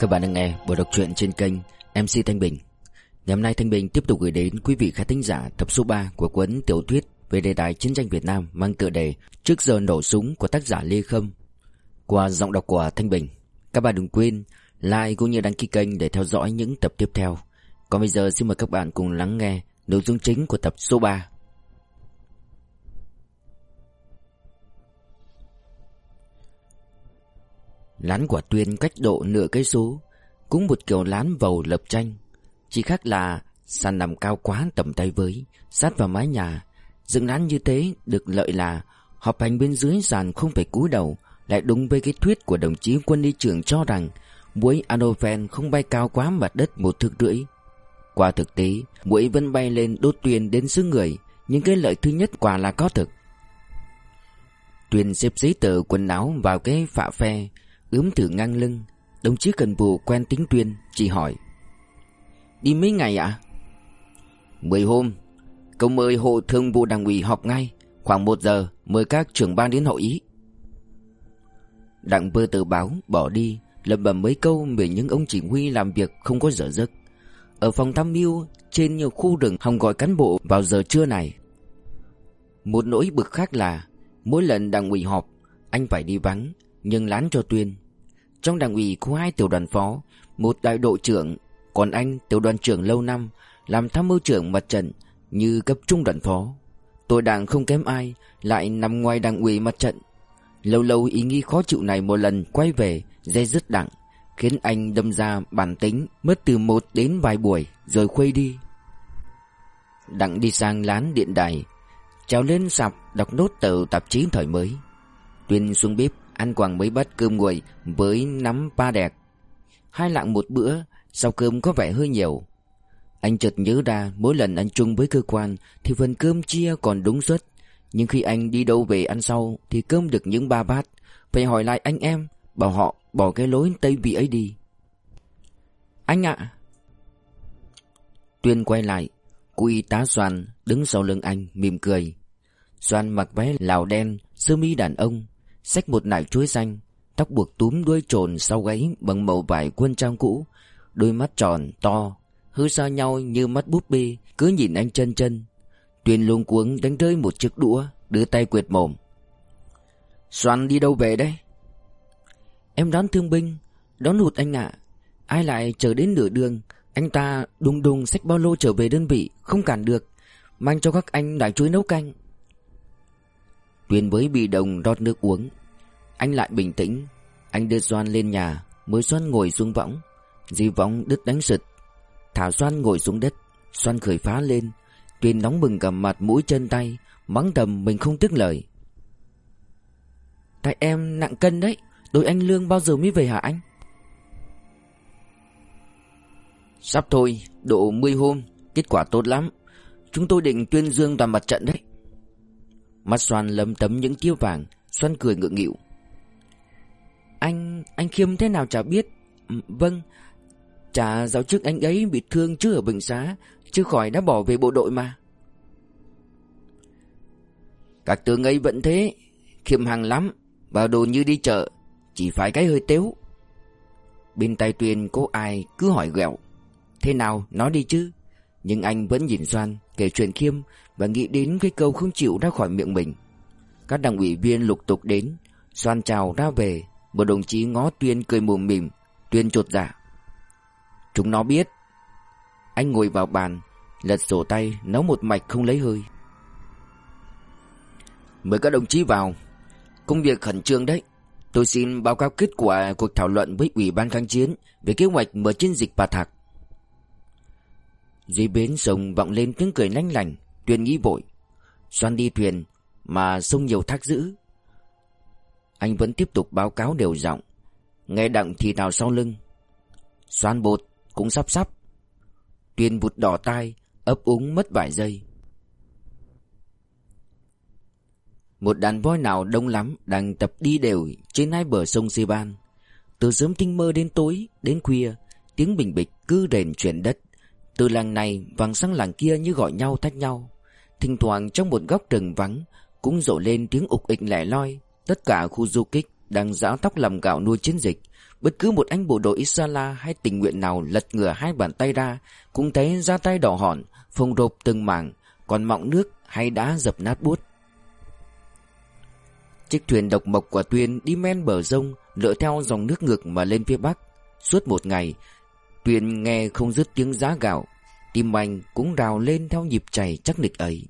Các bạn đang nghe buổi đọc truyện trên kênh MC Thanh Bình. Ngày hôm nay Thanh Bình tiếp tục gửi đến quý vị khán thính giả tập số 3 của cuốn tiểu thuyết về đề tài chiến tranh Việt Nam mang tựa đề Trước giờ nổ súng của tác giả Lê Khâm. Qua giọng đọc của Thanh Bình. Các bạn đừng quên like cũng như đăng ký kênh để theo dõi những tập tiếp theo. Còn bây giờ xin mời các bạn cùng lắng nghe nội dung chính của tập số 3. Lán quả tuyên cách độ nửa cây số, Cũng một kiểu lán vầu lập tranh. Chỉ khác là sàn nằm cao quá tầm tay với, Sát vào mái nhà. Dựng lán như thế được lợi là Họp hành bên dưới sàn không phải cúi đầu, Lại đúng với cái thuyết của đồng chí quân đi trưởng cho rằng Mũi Anoven không bay cao quá mặt đất một thước rưỡi. Qua thực tế Mũi vẫn bay lên đốt tuyền đến xứ người, Nhưng cái lợi thứ nhất quả là có thực. Tuyền xếp giấy tờ quần áo vào cái phạ phe ướm thử ngang lưng. Đồng chí cần Bù quen tính tuyên, Chỉ hỏi. Đi mấy ngày ạ? Mười hôm. Cậu mời hộ thương vụ đảng ủy họp ngay. Khoảng một giờ, mời các trưởng ban đến hội ý. Đặng bơ tờ báo bỏ đi, lẩm bẩm mấy câu về những ông chỉ huy làm việc không có giờ giấc Ở phòng tham mưu, Trên nhiều khu rừng hòng gọi cán bộ vào giờ trưa này. Một nỗi bực khác là, Mỗi lần đảng ủy họp, Anh phải đi vắng. Nhưng lán cho Tuyên. Trong đảng ủy có hai tiểu đoàn phó, Một đại đội trưởng, Còn anh tiểu đoàn trưởng lâu năm, Làm tham mưu trưởng mặt trận Như cấp trung đoàn phó. Tôi đảng không kém ai, Lại nằm ngoài đảng ủy mặt trận. Lâu lâu ý nghĩ khó chịu này một lần quay về, Dây dứt đặng Khiến anh đâm ra bản tính Mất từ một đến vài buổi Rồi khuây đi. Đặng đi sang lán điện đài, Trèo lên sạp đọc nốt tờ tạp chí thời mới. Tuyên xuống bếp Ăn quàng mấy bát cơm nguội với nắm pa đẹp Hai lạng một bữa, sau cơm có vẻ hơi nhiều. Anh chợt nhớ ra, mỗi lần ăn chung với cơ quan Thì phần cơm chia còn đúng suất. Nhưng khi anh đi đâu về ăn sau Thì cơm được những ba bát. Phải hỏi lại anh em, Bảo họ bỏ cái lối tây vị ấy đi. Anh ạ. Tuyên quay lại Cô y tá Soan đứng sau lưng anh mỉm cười. Soan mặc váy lào đen, Sơ mi đàn ông xách một nải chuối xanh, tóc buộc túm đuôi trồn sau gáy bằng màu vải quân trang cũ, đôi mắt tròn, to, hư xa nhau như mắt búp bê, cứ nhìn anh chân chân. Tuyền luống cuống đánh rơi một chiếc đũa, đưa tay quệt mồm. Xoan đi đâu về đây? Em đón thương binh, đón hụt anh ạ. Ai lại chờ đến nửa đường, anh ta đùng đùng xách bao lô trở về đơn vị, không cản được. Mang cho các anh nải chuối nấu canh. Tuyền với bị đồng rót nước uống anh lại bình tĩnh. Anh đưa Doan lên nhà, Mới Doan ngồi xuống võng. Di võng đứt đánh sực. Thả Doan ngồi xuống đất. Doan khởi phá lên. Tuyền nóng bừng cả mặt, mũi chân tay, Mắng tầm mình không tiếc lời. Tại em nặng cân đấy. Đội anh Lương bao giờ mới về hả anh? Sắp thôi, Độ 10 hôm, Kết quả tốt lắm. Chúng tôi định tuyên dương toàn mặt trận đấy. Mắt xoan lấm tấm những tiêu vàng. Xoan cười ngượng nghịu. Anh, anh Khiêm thế nào chả biết. Ừ, vâng. Chả giáo chức anh ấy bị thương chứ ở bệnh xá Chứ khỏi đã bỏ về bộ đội mà. Các tướng ấy vẫn thế Khiêm hàng lắm Vào đồ như đi chợ Chỉ phải cái hơi tếu. Bên tay Tuyền có ai cứ hỏi ghẹo Thế nào nói đi chứ? Nhưng anh vẫn nhìn Doan kể chuyện Khiêm và nghĩ đến cái câu không chịu ra khỏi miệng mình. Các đảng ủy viên lục tục đến, xoan chào ra về, một đồng chí ngó Tuyên cười mồm mỉm, Tuyên chột dạ. Chúng nó biết. Anh ngồi vào bàn, lật sổ tay, nấu một mạch không lấy hơi. Mời các đồng chí vào. Công việc khẩn trương đấy. Tôi xin báo cáo kết quả cuộc thảo luận với Ủy ban kháng chiến về kế hoạch mở chiến dịch Bà Thạc. Dưới bến sông vọng lên tiếng cười lanh lành tuyên nghĩ vội Xoan đi thuyền Mà sông nhiều thác dữ anh vẫn tiếp tục báo cáo đều giọng. Nghe đặng thì nào sau lưng. Xoan bột cũng sắp sắp. Tuyền vụt đỏ tai, ấp úng mất vài giây. Một đàn voi nào đông lắm Đang tập đi đều trên hai bờ sông Sê Ban. Từ sớm tinh mơ đến tối, Đến khuya, Tiếng bình bịch cứ rền chuyển đất. Từ làng này vàng sang làng kia như gọi nhau thách nhau. Thỉnh thoảng trong một góc rừng vắng, Cũng rộ lên tiếng ục ịch lẻ loi. Tất cả khu du kích đang giáo tóc làm gạo nuôi chiến dịch. Bất cứ một anh bộ đội Isala hay tình nguyện nào lật ngửa hai bàn tay ra cũng thấy ra tay đỏ hòn, phồng rộp từng mảng, còn mọng nước hay đá dập nát bút. Chiếc thuyền độc mộc của Tuyên đi men bờ sông, lựa theo dòng nước ngược mà lên phía bắc. Suốt một ngày, Tuyên nghe không dứt tiếng giá gạo, tim anh cũng rào lên theo nhịp chảy chắc nịch ấy.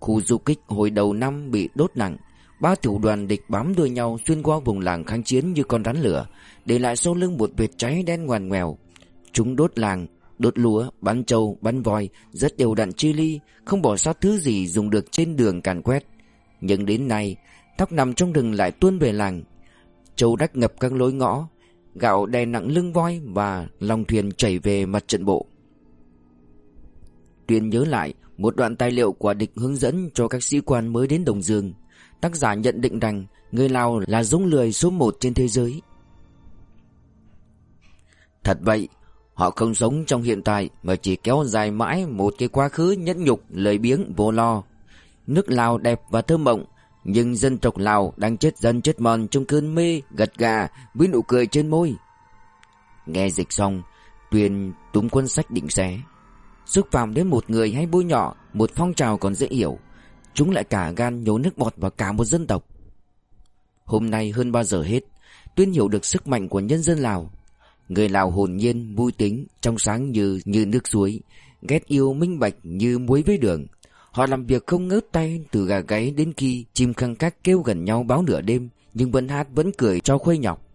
Khu du kích hồi đầu năm bị đốt nặng, ba tiểu đoàn địch bám đuôi nhau xuyên qua vùng làng kháng chiến như con rắn lửa, để lại sau lưng một vệt cháy đen ngoằn ngoèo. Chúng đốt làng, đốt lúa, bắn trâu, bắn voi, rất đều đặn chi ly, không bỏ sót thứ gì dùng được trên đường càn quét. Nhưng đến nay, tóc nằm trong rừng lại tuôn về làng. Châu đắc ngập các lối ngõ, gạo đè nặng lưng voi và lòng thuyền chảy về mặt trận bộ. Tuyên nhớ lại một đoạn tài liệu của địch hướng dẫn cho các sĩ quan mới đến Đồng Dương. Tác giả nhận định rằng người Lào là giống lười số một trên thế giới. Thật vậy, họ không sống trong hiện tại mà chỉ kéo dài mãi một cái quá khứ nhẫn nhục, lời biếng, vô lo. Nước Lào đẹp và thơ mộng, nhưng dân tộc Lào đang chết dần chết mòn trong cơn mê, gật gà với nụ cười trên môi. Nghe dịch xong, Tuyền túm quân sách định xé. Xúc phạm đến một người hay bôi nhỏ Một phong trào còn dễ hiểu Chúng lại cả gan nhổ nước bọt vào cả một dân tộc. Hôm nay hơn bao giờ hết Tuyên hiểu được sức mạnh của nhân dân Lào. Người Lào hồn nhiên, vui tính, trong sáng như như nước suối Ghét yêu minh bạch như muối với đường. Họ làm việc không ngớt tay từ gà gáy đến khi chim khăng các kêu gần nhau báo nửa đêm Nhưng vẫn hát vẫn cười cho khuây nhọc.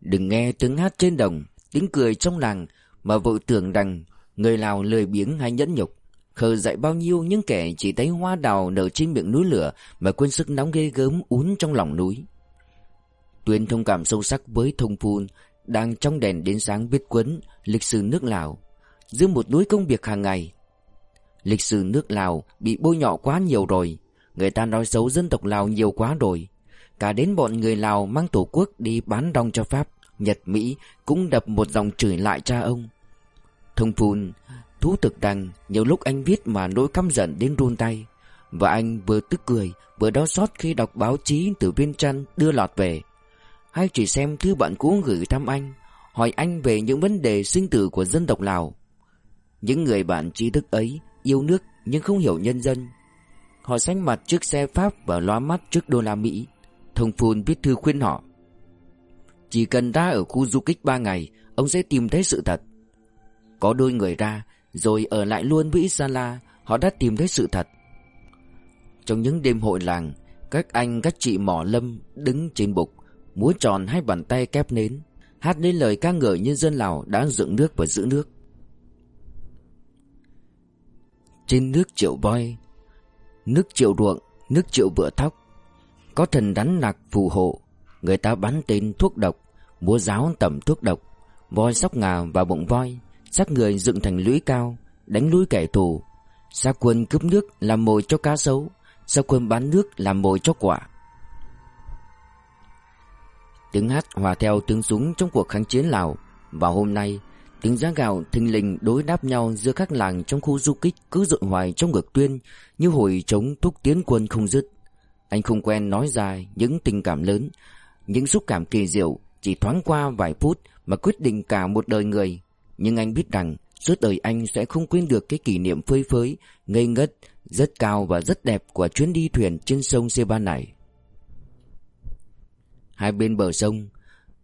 Đừng nghe tiếng hát trên đồng, tiếng cười trong làng Mà vội tưởng rằng Người Lào lười biếng hay nhẫn nhục. Khờ dạy bao nhiêu những kẻ chỉ thấy hoa đào nở trên miệng núi lửa Mà quên sức nóng ghê gớm uốn trong lòng núi. Tuyên thông cảm sâu sắc với thông phun Đang trong đèn đến sáng biết quấn Lịch sử nước Lào. Giữa một núi công việc hàng ngày, Lịch sử nước Lào bị bôi nhọ quá nhiều rồi. Người ta nói xấu dân tộc Lào nhiều quá rồi. Cả đến bọn người Lào mang tổ quốc đi bán rong cho Pháp, Nhật, Mỹ cũng đập một dòng chửi lại cha ông. Thông phun Thú thực rằng nhiều lúc anh viết mà nỗi căm giận đến run tay. Và anh vừa tức cười, vừa đau xót khi đọc báo chí từ viên trăn đưa lọt về. Hay chỉ xem thư bạn cũ gửi thăm anh, Hỏi anh về những vấn đề sinh tử của dân tộc Lào. Những người bạn trí thức ấy yêu nước nhưng không hiểu nhân dân. Họ xanh mặt trước xe Pháp và loa mắt trước đô la Mỹ. Thông phun viết thư khuyên họ. Chỉ cần ra ở khu du kích ba ngày, Ông sẽ tìm thấy sự thật. Có đôi người ra rồi ở lại luôn với Isala, Họ đã tìm thấy sự thật. Trong những đêm hội làng, Các anh, các chị mỏ lâm Đứng trên bục, Múa tròn hai bàn tay kép nến, Hát lên lời ca ngợi nhân dân Lào đã dựng nước và giữ nước. Trên nước triệu voi, Nước triệu ruộng, Nước triệu vựa thóc, Có thần đánh nạc phù hộ, Người ta bắn tên thuốc độc, Múa giáo tẩm thuốc độc, Voi sóc ngà và bụng voi xác người dựng thành lũy cao, đánh lũi kẻ thù. Sa quân cướp nước làm mồi cho cá sấu, sa quân bán nước làm mồi cho quả. Tiếng hát hòa theo tiếng súng trong cuộc kháng chiến Lào và hôm nay tiếng giá gạo thình lình đối đáp nhau giữa các làng trong khu du kích cứ dội hoài trong ngực tuyên như hồi chống thúc tiến quân không dứt. Anh không quen nói dài những tình cảm lớn, những xúc cảm kỳ diệu chỉ thoáng qua vài phút mà quyết định cả một đời người. Nhưng anh biết rằng suốt đời anh sẽ không quên được cái kỷ niệm phơi phới, ngây ngất, rất cao và rất đẹp của chuyến đi thuyền trên sông Seba này. Hai bên bờ sông,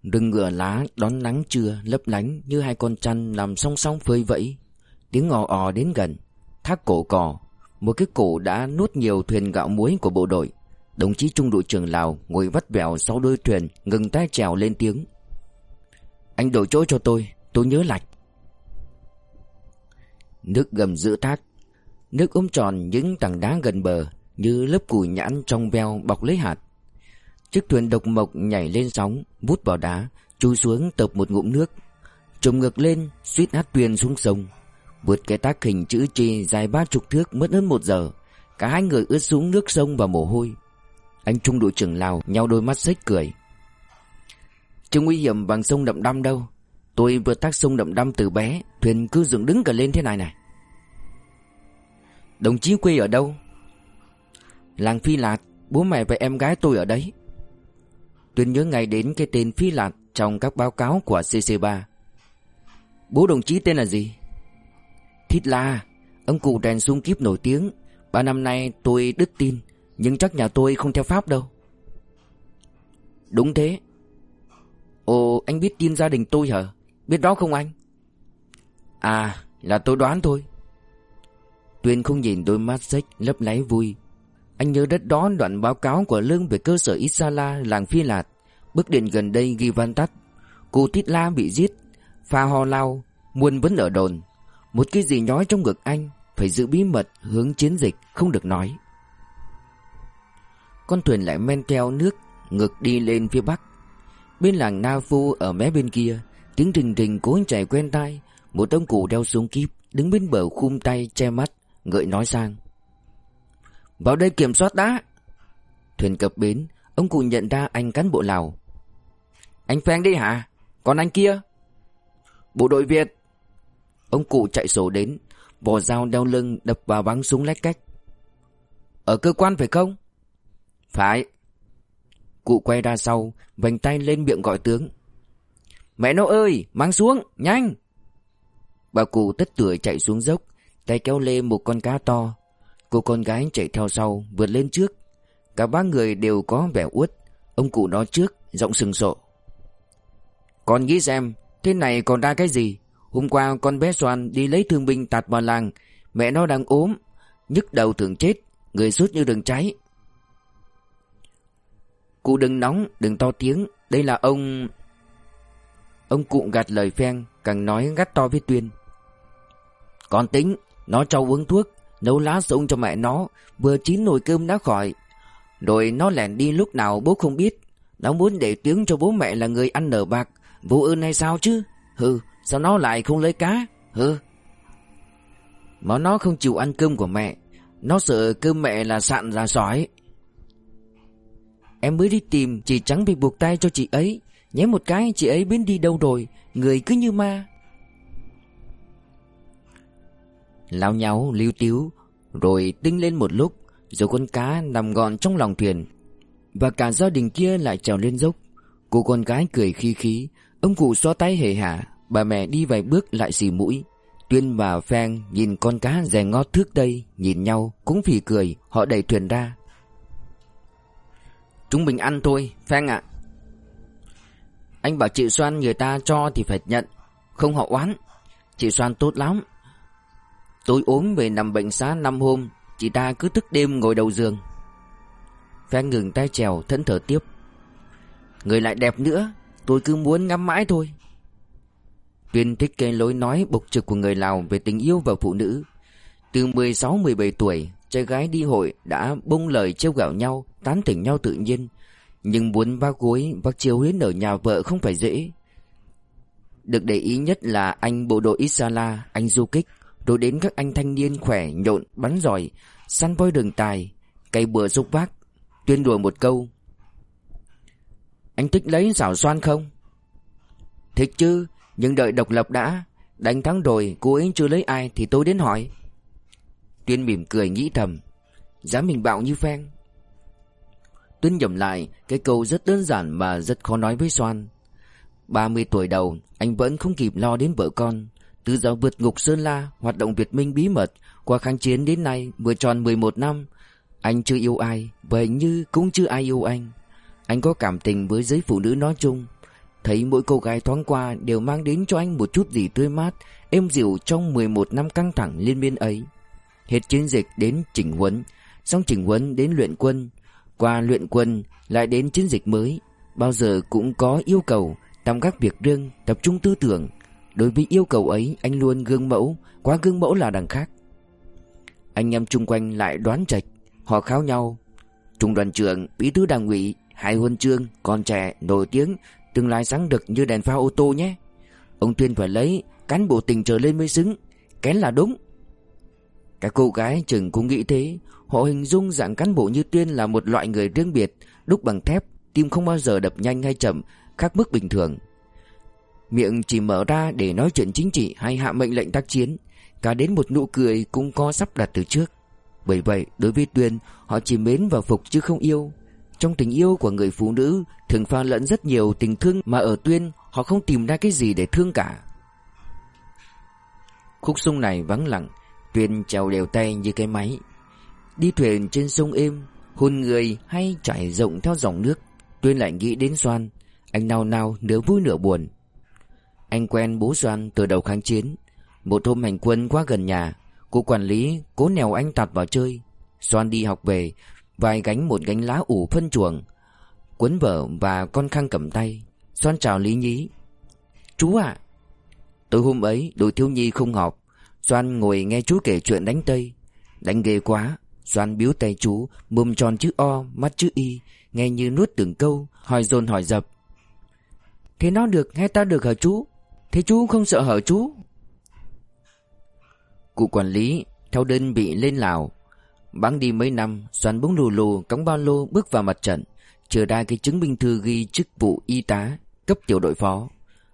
rừng ngựa lá đón nắng trưa lấp lánh như hai con chăn nằm song song phơi vẫy. Tiếng ngò ò đến gần, thác cổ cò, một cái cổ đã nuốt nhiều thuyền gạo muối của bộ đội. Đồng chí trung đội trưởng Lào ngồi vắt vẻo sau đôi thuyền ngừng tay trèo lên tiếng. Anh đổi chỗ cho tôi, tôi nhớ lạch. Nước gầm giữa thác Nước ôm tròn những tảng đá gần bờ Như lớp củi nhãn trong veo bọc lấy hạt. Chiếc thuyền độc mộc nhảy lên sóng, Vút vào đá, Chui xuống tập một ngụm nước. Trồng ngược lên, suýt hát tuyền xuống sông. Vượt cái tác hình chữ chi dài ba chục thước mất hơn một giờ, Cả hai người ướt xuống nước sông và mồ hôi. Anh trung đội trưởng Lào nhau đôi mắt xếch cười. Chưa nguy hiểm bằng sông Đậm Đăm đâu. Tôi vừa tác sông Đậm Đăm từ bé, Thuyền cứ dựng đứng cả lên thế này này. Đồng chí quê ở đâu? Làng Phi Lạt, Bố mẹ và em gái tôi ở đấy. Tuyên nhớ ngay đến cái tên Phi Lạt Trong các báo cáo của CC3 Bố đồng chí tên là gì? Thít La, Ông cụ đèn sung kíp nổi tiếng. Ba năm nay tôi đứt tin, Nhưng chắc nhà tôi không theo Pháp đâu. Đúng thế. Ồ, anh biết tin gia đình tôi hả? Biết đó không anh? À là tôi đoán thôi. Tuyên không nhìn đôi mắt xích lấp láy vui. Anh nhớ đất đó đoạn báo cáo của Lương về cơ sở Isala, làng Phi Lạt. Bức điện gần đây ghi văn tắt. Cô Tít La bị giết. Pha ho lao, Muôn vẫn ở đồn. Một cái gì nhói trong ngực anh, Phải giữ bí mật, hướng chiến dịch, Không được nói. Con thuyền lại men theo nước, Ngược đi lên phía bắc. Bên làng Na Phu ở mé bên kia Tiếng rình rình cố chạy quen tai. Một ông cụ đeo xuống kíp Đứng bên bờ khum tay che mắt, Ngợi nói sang. Vào đây kiểm soát đã. Thuyền cập bến, Ông cụ nhận ra anh cán bộ Lào. Anh phan đi hả? Còn anh kia? Bộ đội Việt. Ông cụ chạy sổ đến, Vò dao đeo lưng đập vào bắn súng lách cách. Ở cơ quan phải không? Phải. Cụ quay ra sau, Vành tay lên miệng gọi tướng. Mẹ nó ơi, mang xuống, nhanh. Bà cụ tất tuổi chạy xuống dốc, Tay kéo lê một con cá to. Cô con gái chạy theo sau, Vượt lên trước. Cả ba người đều có vẻ uất. Ông cụ nói trước, Giọng sừng sộ. Con nghĩ xem, Thế này còn ra cái gì? Hôm qua con bé Soan đi lấy thương binh tạt vào làng. Mẹ nó đang ốm, nhức đầu thường chết, Người suốt như đường cháy. Cụ đừng nóng, Đừng to tiếng. Đây là ông Ông cụ gạt lời phen Càng nói gắt to với Tuyên. Còn tính, Nó cho uống thuốc, Nấu lá sông cho mẹ nó, Vừa chín nồi cơm đã khỏi. Rồi nó lẻn đi lúc nào bố không biết. Nó muốn để tiếng cho bố mẹ là người ăn nở bạc. Vô ơn hay sao chứ? Hừ, sao nó lại không lấy cá? Hừ. Mà nó không chịu ăn cơm của mẹ. Nó sợ cơm mẹ là sạn là sỏi. Em mới đi tìm, Chị trắng bị buộc tay cho chị ấy. Nhé một cái, chị ấy biến đi đâu rồi? Người cứ như ma. Lao nhau lưu tiếu Rồi tinh lên một lúc, Rồi con cá nằm gọn trong lòng thuyền. Và cả gia đình kia lại trèo lên dốc. Cô con gái cười khi khí, Ông cụ xoa tay hề hả, Bà mẹ đi vài bước lại xì mũi. Tuyên và Phan nhìn con cá rè ngót thước đây Nhìn nhau cũng phì cười, Họ đẩy thuyền ra. Chúng mình ăn thôi Phan ạ. Anh bảo chị Soan người ta cho thì phải nhận, Không họ oán. Chị Soan tốt lắm. Tôi ốm về nằm bệnh xá năm hôm, Chị ta cứ thức đêm ngồi đầu giường. Phen ngừng tay trèo thân thở tiếp. Người lại đẹp nữa, Tôi cứ muốn ngắm mãi thôi. Tuyên thích cái lối nói bộc trực của người Lào Về tình yêu và phụ nữ. Từ 16-17 tuổi, Trai gái đi hội đã bông lời trêu gạo nhau, Tán tỉnh nhau tự nhiên. Nhưng muốn bác gối, bác chiếu huyến ở nhà vợ không phải dễ. Được để ý nhất là anh bộ đội Isala, Anh du kích Rồi đến các anh thanh niên khỏe, nhộn, bắn giỏi, Săn voi đường tài Cây bừa xúc vác, Tuyên đùa một câu. Anh thích lấy xảo xoan không? Thích chứ, Nhưng đợi độc lập đã, Đánh thắng rồi, cô ấy chưa lấy ai Thì tôi đến hỏi. Tuyên mỉm cười nghĩ thầm. Dám mình bạo như phen. Tuyên nhầm lại, Cái câu rất đơn giản mà rất khó nói với Soan. 30 tuổi đầu, Anh vẫn không kịp lo đến vợ con. Từ giờ vượt ngục Sơn La, Hoạt động Việt Minh bí mật, Qua kháng chiến đến nay vừa tròn 11 năm, Anh chưa yêu ai, Và hình như cũng chưa ai yêu anh. Anh có cảm tình với giới phụ nữ nói chung. Thấy mỗi cô gái thoáng qua Đều mang đến cho anh một chút gì tươi mát, Êm dịu trong 11 năm căng thẳng liên miên ấy. Hết chiến dịch đến chỉnh huấn, Xong chỉnh huấn đến luyện quân qua luyện quân lại đến chiến dịch mới Bao giờ cũng có yêu cầu Tầm các việc riêng tập trung tư tưởng. Đối với yêu cầu ấy anh luôn gương mẫu Quá gương mẫu là đằng khác. Anh em chung quanh lại đoán trạch Họ kháo nhau. Trung đoàn trưởng, bí thư đảng ủy Hai huân chương, con trẻ, nổi tiếng Tương lai sáng đực như đèn pha ô tô nhé. Ông Tuyên phải lấy Cán bộ tình trở lên mới xứng Kén là đúng. Các cô gái chừng cũng nghĩ thế Họ hình dung dạng cán bộ như Tuyên là một loại người riêng biệt, Đúc bằng thép, Tim không bao giờ đập nhanh hay chậm, Khác mức bình thường. Miệng chỉ mở ra để nói chuyện chính trị Hay hạ mệnh lệnh tác chiến, Cả đến một nụ cười cũng có sắp đặt từ trước. Bởi vậy, đối với Tuyên, Họ chỉ mến và phục chứ không yêu. Trong tình yêu của người phụ nữ, Thường pha lẫn rất nhiều tình thương Mà ở Tuyên, họ không tìm ra cái gì để thương cả. Khúc sông này vắng lặng, Tuyên trèo đều tay như cái máy. Đi thuyền trên sông êm, Hôn người hay trải rộng theo dòng nước. Tuyên lại nghĩ đến Doan Anh nào nào nửa vui nửa buồn. Anh quen bố Doan từ đầu kháng chiến. Một hôm hành quân quá gần nhà Cô quản lý cố nèo anh tạt vào chơi. Doan đi học về Vai gánh một gánh lá ủ phân chuồng. Quấn vở và con khăn cầm tay. Doan chào Lý Nhí. Chú ạ. Tối hôm ấy, đội thiếu nhi không họp. Doan ngồi nghe chú kể chuyện đánh Tây. Đánh ghê quá. Doan biếu tay chú Mồm tròn chữ O, Mắt chữ Y, Nghe như nuốt từng câu, Hỏi dồn hỏi dập. Thế nó được hay ta được hả chú Thế chú không sợ hở chú Cụ quản lý, Theo đơn bị lên Lào, Bắn đi mấy năm, Doan búng lù lù Cống ba lô, bước vào mặt trận, Chờ đai cái chứng minh thư ghi chức vụ y tá, Cấp tiểu đội phó.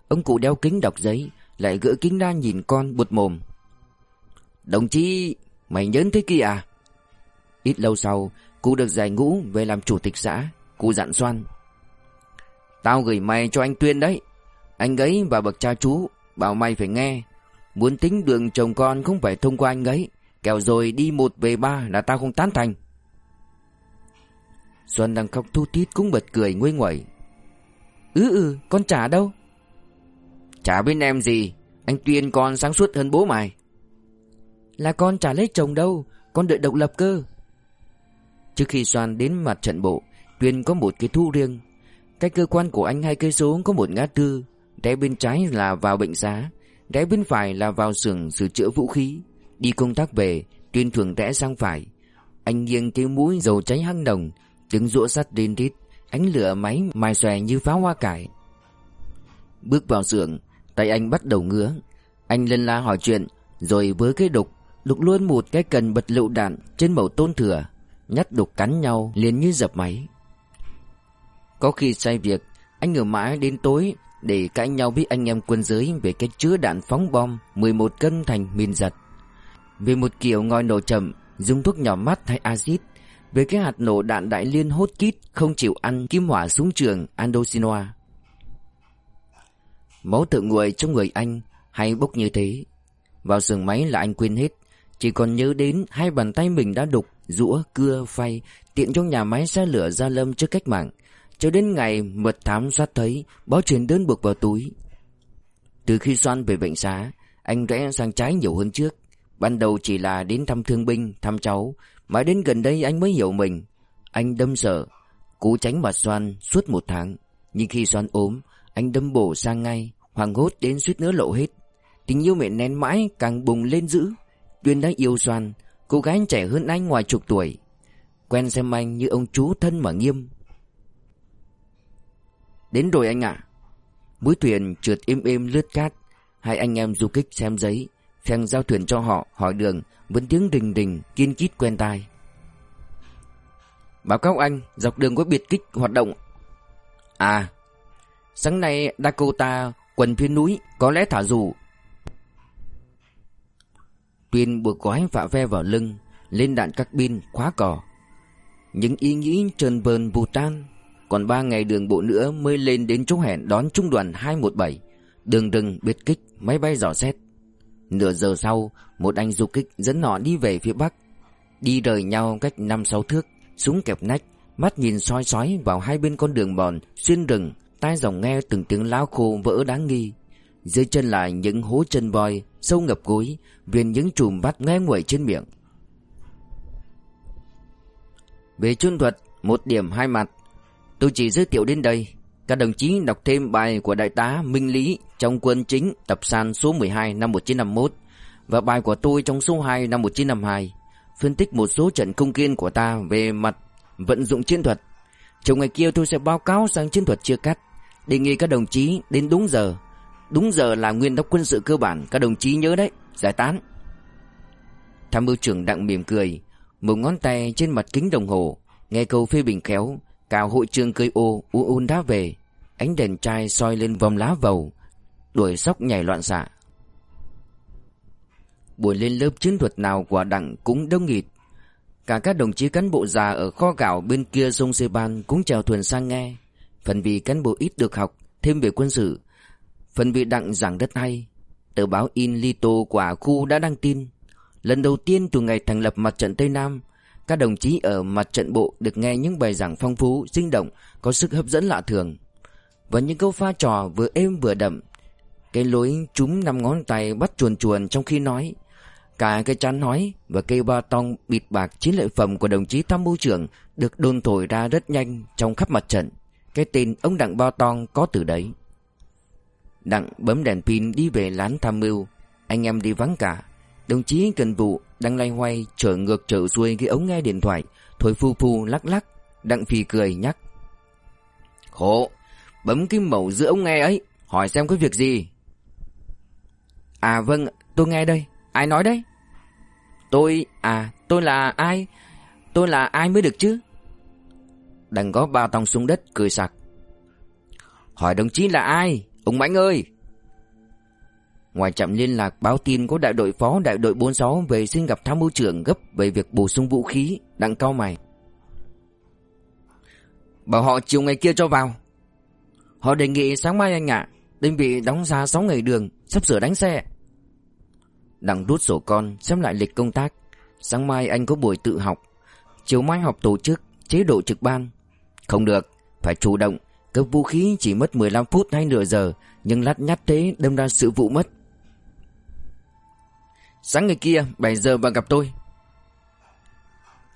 Ông cụ đeo kính đọc giấy, Lại gỡ kính ra nhìn con bụt mồm. Đồng chí, Mày nhớ thế kia à? Ít lâu sau, Cụ được giải ngũ về làm chủ tịch xã, Cụ dặn xoan. Tao gửi mày cho anh Tuyên đấy. Anh ấy và bậc cha chú Bảo mày phải nghe. Muốn tính đường chồng con không phải thông qua anh ấy. Kẻo rồi đi một về ba là tao không tán thành. Xuân đang khóc thu tít cũng bật cười nguôi nguẩy Ừ ừ con trả đâu? Trả bên em gì? Anh Tuyên con sáng suốt hơn bố mày. Là con trả lấy chồng đâu? Con đợi độc lập cơ. Trước khi Soan đến mặt trận bộ Tuyên có một cái thu riêng. Cách cơ quan của anh hai cây số có một ngã tư Rẽ bên trái là vào bệnh xá Rẽ bên phải là vào xưởng sửa chữa vũ khí. Đi công tác về Tuyên thường rẽ sang phải. Anh nghiêng cái mũi dầu cháy hăng đồng, Tiếng rũa sắt đên rít, Ánh lửa máy mài xòe như pháo hoa cải. Bước vào xưởng, Tay anh bắt đầu ngứa. Anh lên la hỏi chuyện, Rồi với cái đục Đục luôn một cái cần bật lựu đạn Trên mẩu tôn thừa. Nhát đục cắn nhau liền như dập máy. Có khi sai việc, Anh ở mãi đến tối Để cãi nhau với anh em quân giới Về cách chứa đạn phóng bom 11 cân thành mìn giật. Về một kiểu ngòi nổ chậm, Dùng thuốc nhỏ mắt hay axit. Về cái hạt nổ đạn đại liên hốt kít, Không chịu ăn kim hỏa súng trường Andosinoa. Máu tự nguội trong người anh, Hay bốc như thế. Vào giường máy là anh quên hết, Chỉ còn nhớ đến hai bàn tay mình đã đục rũa, cưa, phay, tiện trong nhà máy xe lửa gia lâm trước cách mạng. Cho đến ngày mật thám soát thấy, báo truyền đơn buộc vào túi. Từ khi Soan về bệnh xá, anh rẽ sang trái nhiều hơn trước. Ban đầu chỉ là đến thăm thương binh, thăm cháu, mãi đến gần đây anh mới hiểu mình. Anh đâm sợ, cố tránh mặt Soan suốt một tháng. Nhưng khi Soan ốm, anh đâm bổ sang ngay, hoàng hốt đến suýt nữa lộ hết. Tình yêu mẹ nén mãi càng bùng lên dữ. Tuyên đã yêu Soan, Cô gái trẻ hơn anh ngoài chục tuổi. Quen xem anh như ông chú thân mà nghiêm. Đến rồi anh ạ. Mũi thuyền trượt êm êm lướt cát. Hai anh em du kích xem giấy. Phèn giao thuyền cho họ, hỏi đường. Vẫn tiếng đình đình kiên kít quen tai. Báo cáo anh, Dọc đường có biệt kích hoạt động. À Sáng nay Dakota quần phía núi, Có lẽ thả dù. Tuyên buộc gói vạ ve vào lưng, Lên đạn các pin khóa cò. Những ý nghĩ trơn vờn bù tan. Còn ba ngày đường bộ nữa mới lên đến chỗ hẹn đón trung đoàn 217 Đường rừng biệt kích, máy bay dò xét. Nửa giờ sau, Một anh du kích dẫn họ đi về phía bắc. Đi rời nhau cách 5-6 thước, Súng kẹp nách, Mắt nhìn soi sói vào hai bên con đường bòn, Xuyên rừng, Tai dòng nghe từng tiếng lao khô vỡ đáng nghi dưới chân là những hố chân voi, Sâu ngập gối viên những chùm bắt ngoe nguẩy trên miệng. Về chuyên thuật Một điểm hai mặt. Tôi chỉ giới thiệu đến đây, Các đồng chí đọc thêm bài của đại tá Minh Lý Trong quân chính, tập san số 12 năm 1951 Và bài của tôi trong số 2 năm 1952 Phân tích một số trận công kiên của ta Về mặt vận dụng chiến thuật. Trong ngày kia tôi sẽ báo cáo sang chiến thuật chia cắt, Đề nghị các đồng chí đến đúng giờ. Đúng giờ là nguyên tắc quân sự cơ bản, Các đồng chí nhớ đấy, Giải tán Tham mưu trưởng đặng mỉm cười, Một ngón tay trên mặt kính đồng hồ, Nghe câu phê bình khéo cao hội trường cười ô, u un đá về Ánh đèn trai soi lên vòng lá vầu, Đuổi sóc nhảy loạn xạ Buổi lên lớp chiến thuật nào của đặng cũng đông nghịt Cả các đồng chí cán bộ già ở kho gạo bên kia sông Sê Ban cũng chèo thuyền sang nghe. Phần vì cán bộ ít được học, thêm về quân sự. Phần vị đặng giảng đất hay. Tờ báo In Lito của khu đã đăng tin. Lần đầu tiên từ ngày thành lập mặt trận Tây Nam, các đồng chí ở mặt trận bộ được nghe những bài giảng phong phú, sinh động, có sức hấp dẫn lạ thường. Và những câu pha trò vừa êm vừa đậm. Cái lối chúng năm ngón tay bắt chuồn chuồn trong khi nói. Cả cái chán nói và cây ba tong bịt bạc chiến lợi phẩm của đồng chí tham mưu trưởng được đồn thổi ra rất nhanh trong khắp mặt trận. Cái tên ông Đặng Ba Tong có từ đấy. Đặng bấm đèn pin đi về lán tham mưu. Anh em đi vắng cả. Đồng chí cần vụ đang lay hoay trở ngược trở xuôi cái ống nghe điện thoại, thổi phu phu lắc lắc. Đặng phì cười nhắc. Khổ, bấm cái mẩu giữa ống nghe ấy, hỏi xem có việc gì. À vâng, tôi nghe đây. Ai nói đấy? Tôi, à, tôi là ai? Tôi là ai mới được chứ? đặng có ba tòng xuống đất cười sặc. Hỏi đồng chí là ai? Ông Mãnh ơi! Ngoài trạm liên lạc báo tin có đại đội phó đại đội 46 về xin gặp tham mưu trưởng gấp về việc bổ sung vũ khí, đặng cao mày. Bảo họ chiều ngày kia cho vào. Họ đề nghị sáng mai anh ạ, đơn vị đóng ra 6 ngày đường, sắp sửa đánh xe. Đặng rút sổ con xem lại lịch công tác Sáng mai anh có buổi tự học Chiều mai học tổ chức Chế độ trực ban Không được Phải chủ động Cấp vũ khí chỉ mất 15 phút hay nửa giờ, Nhưng lát nhát thế đâm ra sự vụ mất. Sáng ngày kia 7 giờ bà gặp tôi.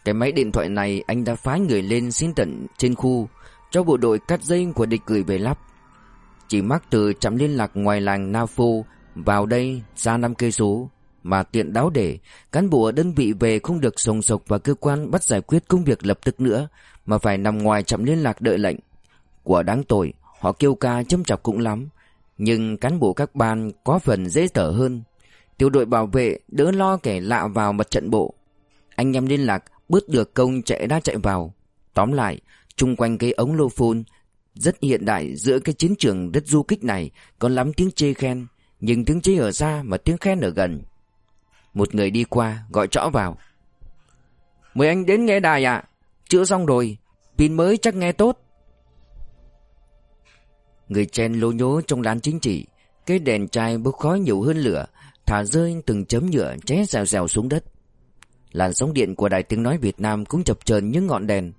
Cái máy điện thoại này anh đã phái người lên xin tận trên khu, Cho bộ đội cắt dây của địch gửi về lắp. Chỉ mắc từ trạm liên lạc ngoài làng Nafo vào đây ra 5 cây số, mà tiện đáo để cán bộ ở đơn vị về không được sồng sộc vào cơ quan bắt giải quyết công việc lập tức nữa, mà phải nằm ngoài trạm liên lạc đợi lệnh. Của đáng tội, họ kêu ca châm chọc cũng lắm, nhưng cán bộ các ban có phần dễ thở hơn. Tiểu đội bảo vệ đỡ lo kẻ lạ vào mặt trận bộ. Anh em liên lạc bớt được công chạy đã chạy vào. Tóm lại, chung quanh cái ống lô phun rất hiện đại giữa cái chiến trường đất du kích này còn lắm tiếng chê khen nhưng tiếng chê ở xa mà tiếng khen ở gần. Một người đi qua gọi trõ vào. Mời anh đến nghe đài ạ. Chữa xong rồi, pin mới chắc nghe tốt. Người chen lố nhố trong lán chính trị, cái đèn chai bốc khói nhiều hơn lửa, thả rơi từng chấm nhựa ché rào rào xuống đất. Làn sóng điện của đài tiếng nói Việt Nam cũng chập chờn những ngọn đèn.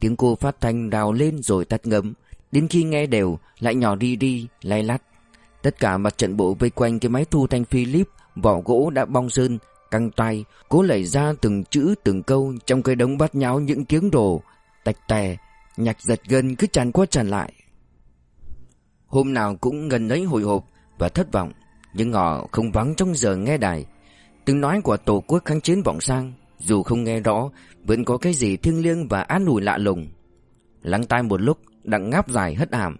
Tiếng cô phát thanh đào lên rồi tắt ngấm, đến khi nghe đều lại nhỏ đi đi, lay lắt. Tất cả mặt trận bộ vây quanh cái máy thu thanh Philip, vỏ gỗ đã bong sơn, căng tay, cố lẩy ra từng chữ từng câu trong cái đống bát nháo những tiếng đồ, tạch tè, nhạc giật gân cứ tràn qua tràn lại. Hôm nào cũng gần ấy hồi hộp và thất vọng, nhưng họ không vắng trong giờ nghe đài. Tiếng nói của Tổ quốc kháng chiến vọng sang, dù không nghe rõ, vẫn có cái gì thiêng liêng và an ủi lạ lùng. Lắng tai một lúc, đặng ngáp dài hất hàm.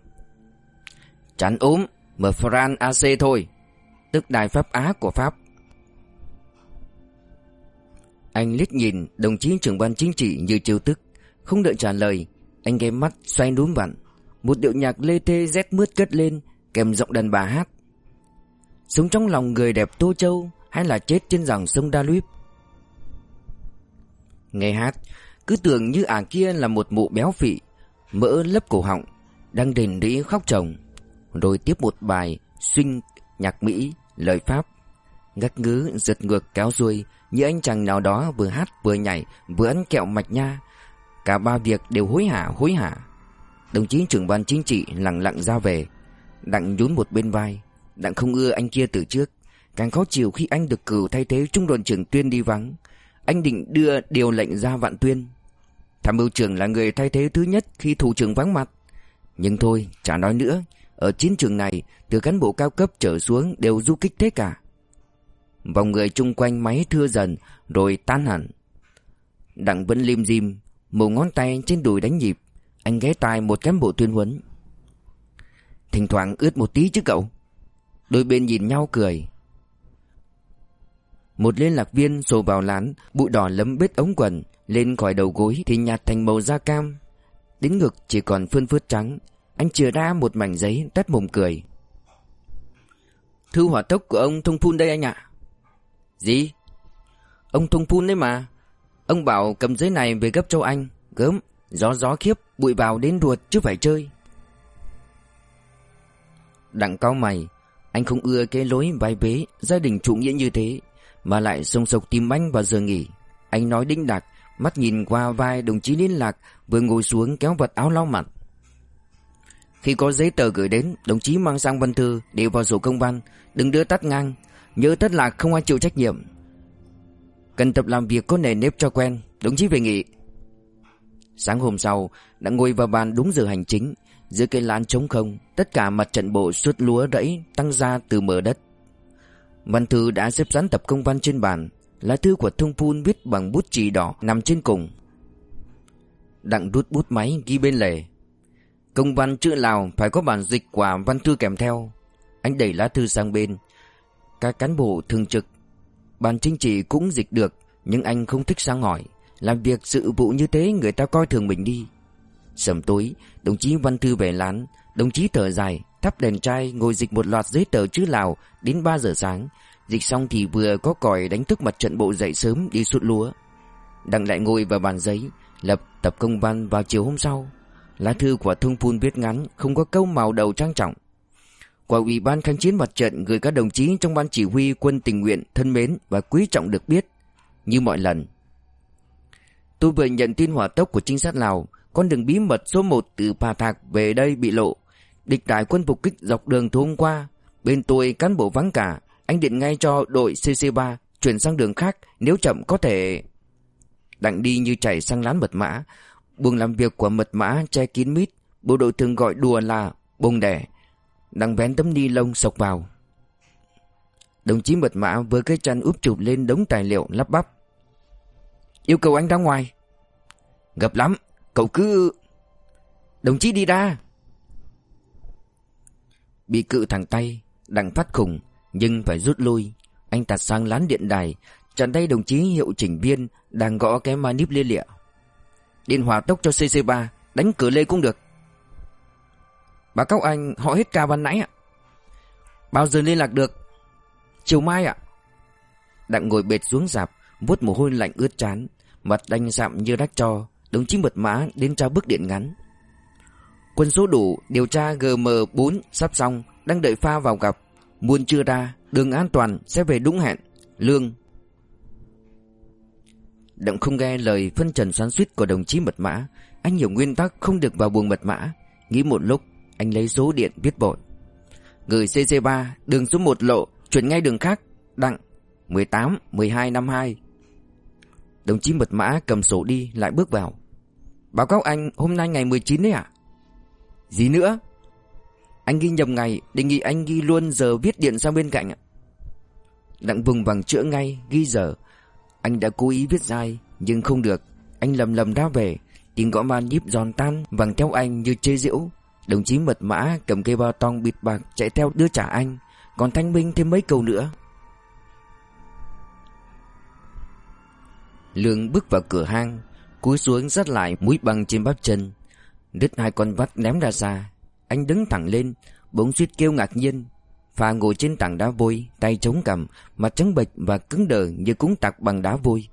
Chán ốm, Mở Fran AC thôi Tức đài Pháp Á của Pháp Anh liếc nhìn đồng chí trưởng ban chính trị như chiêu tức Không đợi trả lời Anh ghé mắt xoay núm vặn một điệu nhạc lê thê rét mướt cất lên Kèm giọng đàn bà hát. Sống trong lòng người đẹp Tô Châu Hay là chết trên dòng sông Đa Luyếp Nghe hát Cứ tưởng như ả kia là một mụ béo phị Mỡ lấp cổ họng Đang đền đĩ khóc chồng. Rồi tiếp một bài Xuynh nhạc Mỹ, lời Pháp. Ngắt ngứ giật ngược kéo xuôi Như anh chàng nào đó vừa hát vừa nhảy Vừa ăn kẹo mạch nha. Cả ba việc đều hối hả hối hả. Đồng chí trưởng ban chính trị lặng lặng ra về Đặng nhún một bên vai Đặng không ưa anh kia từ trước Càng khó chịu khi anh được cử thay thế trung đoàn trưởng Tuyên đi vắng Anh định đưa điều lệnh ra vạn Tuyên Tham mưu trưởng là người thay thế thứ nhất khi thủ trưởng vắng mặt Nhưng thôi, chả nói nữa ở chiến trường này, từ cán bộ cao cấp trở xuống đều du kích thế cả. Vòng người chung quanh máy thưa dần, rồi tan hẳn. Đặng vẫn lim dim, một ngón tay trên đùi đánh nhịp. Anh ghé tai một cán bộ tuyên huấn. Thỉnh thoảng ướt một tí chứ cậu. Đôi bên nhìn nhau cười. Một liên lạc viên sổ vào lán, bụi đỏ lấm bết ống quần, lên khỏi đầu gối thì nhạt thành màu da cam. Đến ngực chỉ còn phơn phớt trắng, anh chừa ra một mảnh giấy tét mồm cười Thư hỏa tốc của ông Thông Phun đây anh ạ Gì? Ông Thông Phun đấy mà Ông bảo cầm giấy này về gấp cho anh Gớm Gió gió khiếp, Bụi vào đến ruột chứ phải chơi. Đặng cao mày, Anh không ưa cái lối vai bế Gia đình chủ nghĩa như thế, Mà lại sông sộc tìm anh vào giờ nghỉ. Anh nói đinh đạc, Mắt nhìn qua vai đồng chí liên lạc, Vừa ngồi xuống kéo vật áo lau mặt. Khi có giấy tờ gửi đến, Đồng chí mang sang văn thư, Để vào sổ công văn Đừng đưa tắt ngang, Nhớ tất lạc không ai chịu trách nhiệm. Cần tập làm việc có nề nếp cho quen, Đồng chí về nghỉ. Sáng hôm sau, Đã ngồi vào bàn đúng giờ hành chính. Giữa cây lan trống không, Tất cả mặt trận bộ suốt lúa rẫy Tăng ra từ mở đất. Văn thư đã xếp dán tập công văn trên bàn. Lá thư của thông phun viết bằng bút chì đỏ Nằm trên cùng. Đặng rút bút máy ghi bên lề. Công văn chữ Lào phải có bản dịch quả văn thư kèm theo. Anh đẩy lá thư sang bên. Các cán bộ thường trực bàn chính trị cũng dịch được, Nhưng anh không thích sang hỏi. Làm việc sự vụ như thế người ta coi thường mình đi Sầm tối, Đồng chí Văn Thư về lán, Đồng chí thở dài, Thắp đèn trai, ngồi dịch một loạt giấy tờ chữ Lào Đến 3 giờ sáng Dịch xong thì vừa có còi đánh thức mặt trận bộ dậy sớm đi suốt lúa Đặng lại ngồi vào bàn giấy Lập tập công văn vào chiều hôm sau Lá thư của thông phun viết ngắn, Không có câu màu đầu trang trọng Của ủy ban kháng chiến mặt trận gửi các đồng chí trong ban chỉ huy quân tình nguyện, thân mến và quý trọng được biết. Như mọi lần. Tôi vừa nhận tin hỏa tốc của trinh sát Lào, con đường bí mật số 1 từ Pà Thạc về đây bị lộ. Địch đại quân phục kích dọc đường thu hôm qua. Bên tôi cán bộ vắng cả, anh điện ngay cho đội CC3 chuyển sang đường khác nếu chậm có thể... Đặng đi như chạy sang lán mật mã. Buồng làm việc của mật mã che kín mít, bộ đội thường gọi đùa là bông đẻ đặng vén tấm ni lông sọc vào Đồng chí mật mã với cái chăn úp chụp lên đống tài liệu lắp bắp Yêu cầu anh ra ngoài. Gấp lắm, Cậu cứ Đồng chí đi ra. Bị cự thẳng tay Đặng phát khủng, Nhưng phải rút lui. Anh tạt sang lán điện đài, Chặn tay đồng chí hiệu chỉnh viên Đang gõ cái manip lia lịa. Điện hỏa tốc cho CC3 Đánh cửa lê cũng được. Báo cáo anh, họ hết ca ban nãy ạ. Bao giờ liên lạc được? Chiều mai ạ. Đặng ngồi bệt xuống dạp vuốt mồ hôi lạnh ướt chán Mặt đanh sạm như rách cho Đồng chí mật mã đến trao bức điện ngắn. Quân số đủ Điều tra GM4 sắp xong, Đang đợi pha vào gặp. Muôn chưa ra, Đường an toàn sẽ về đúng hẹn. Lương. Đặng không nghe lời phân trần xoắn suýt của đồng chí mật mã, Anh hiểu nguyên tắc không được vào buồng mật mã. Nghĩ một lúc, anh lấy số điện viết bội. Gửi CC3 Đường số 1 lộ, Chuyển ngay đường khác, Đặng 18 12 52 Đồng chí mật mã cầm sổ đi, Lại bước vào. Báo cáo anh hôm nay ngày 19 đấy ạ. Gì nữa? Anh ghi nhầm ngày, Đề nghị anh ghi luôn giờ viết điện sang bên cạnh ạ. Đặng vùng vằng chữa ngay, Ghi giờ. Anh đã cố ý viết sai, Nhưng không được. Anh lầm lầm ra về, Tiếng gõ man nhíp giòn tan, Vằng theo anh như chê diễu Đồng chí mật mã cầm cây bao tong bịt bạc chạy theo đưa trả anh. Còn Thanh Minh thêm mấy câu nữa. Lương bước vào cửa hang, Cúi xuống dắt lại mũi băng trên bắp chân. Đứt hai con vắt ném ra xa. Anh đứng thẳng lên, Bỗng suýt kêu ngạc nhiên. Phà ngồi trên tảng đá vôi, Tay chống cằm, Mặt trắng bệch và cứng đờ như cúng tặc bằng đá vôi.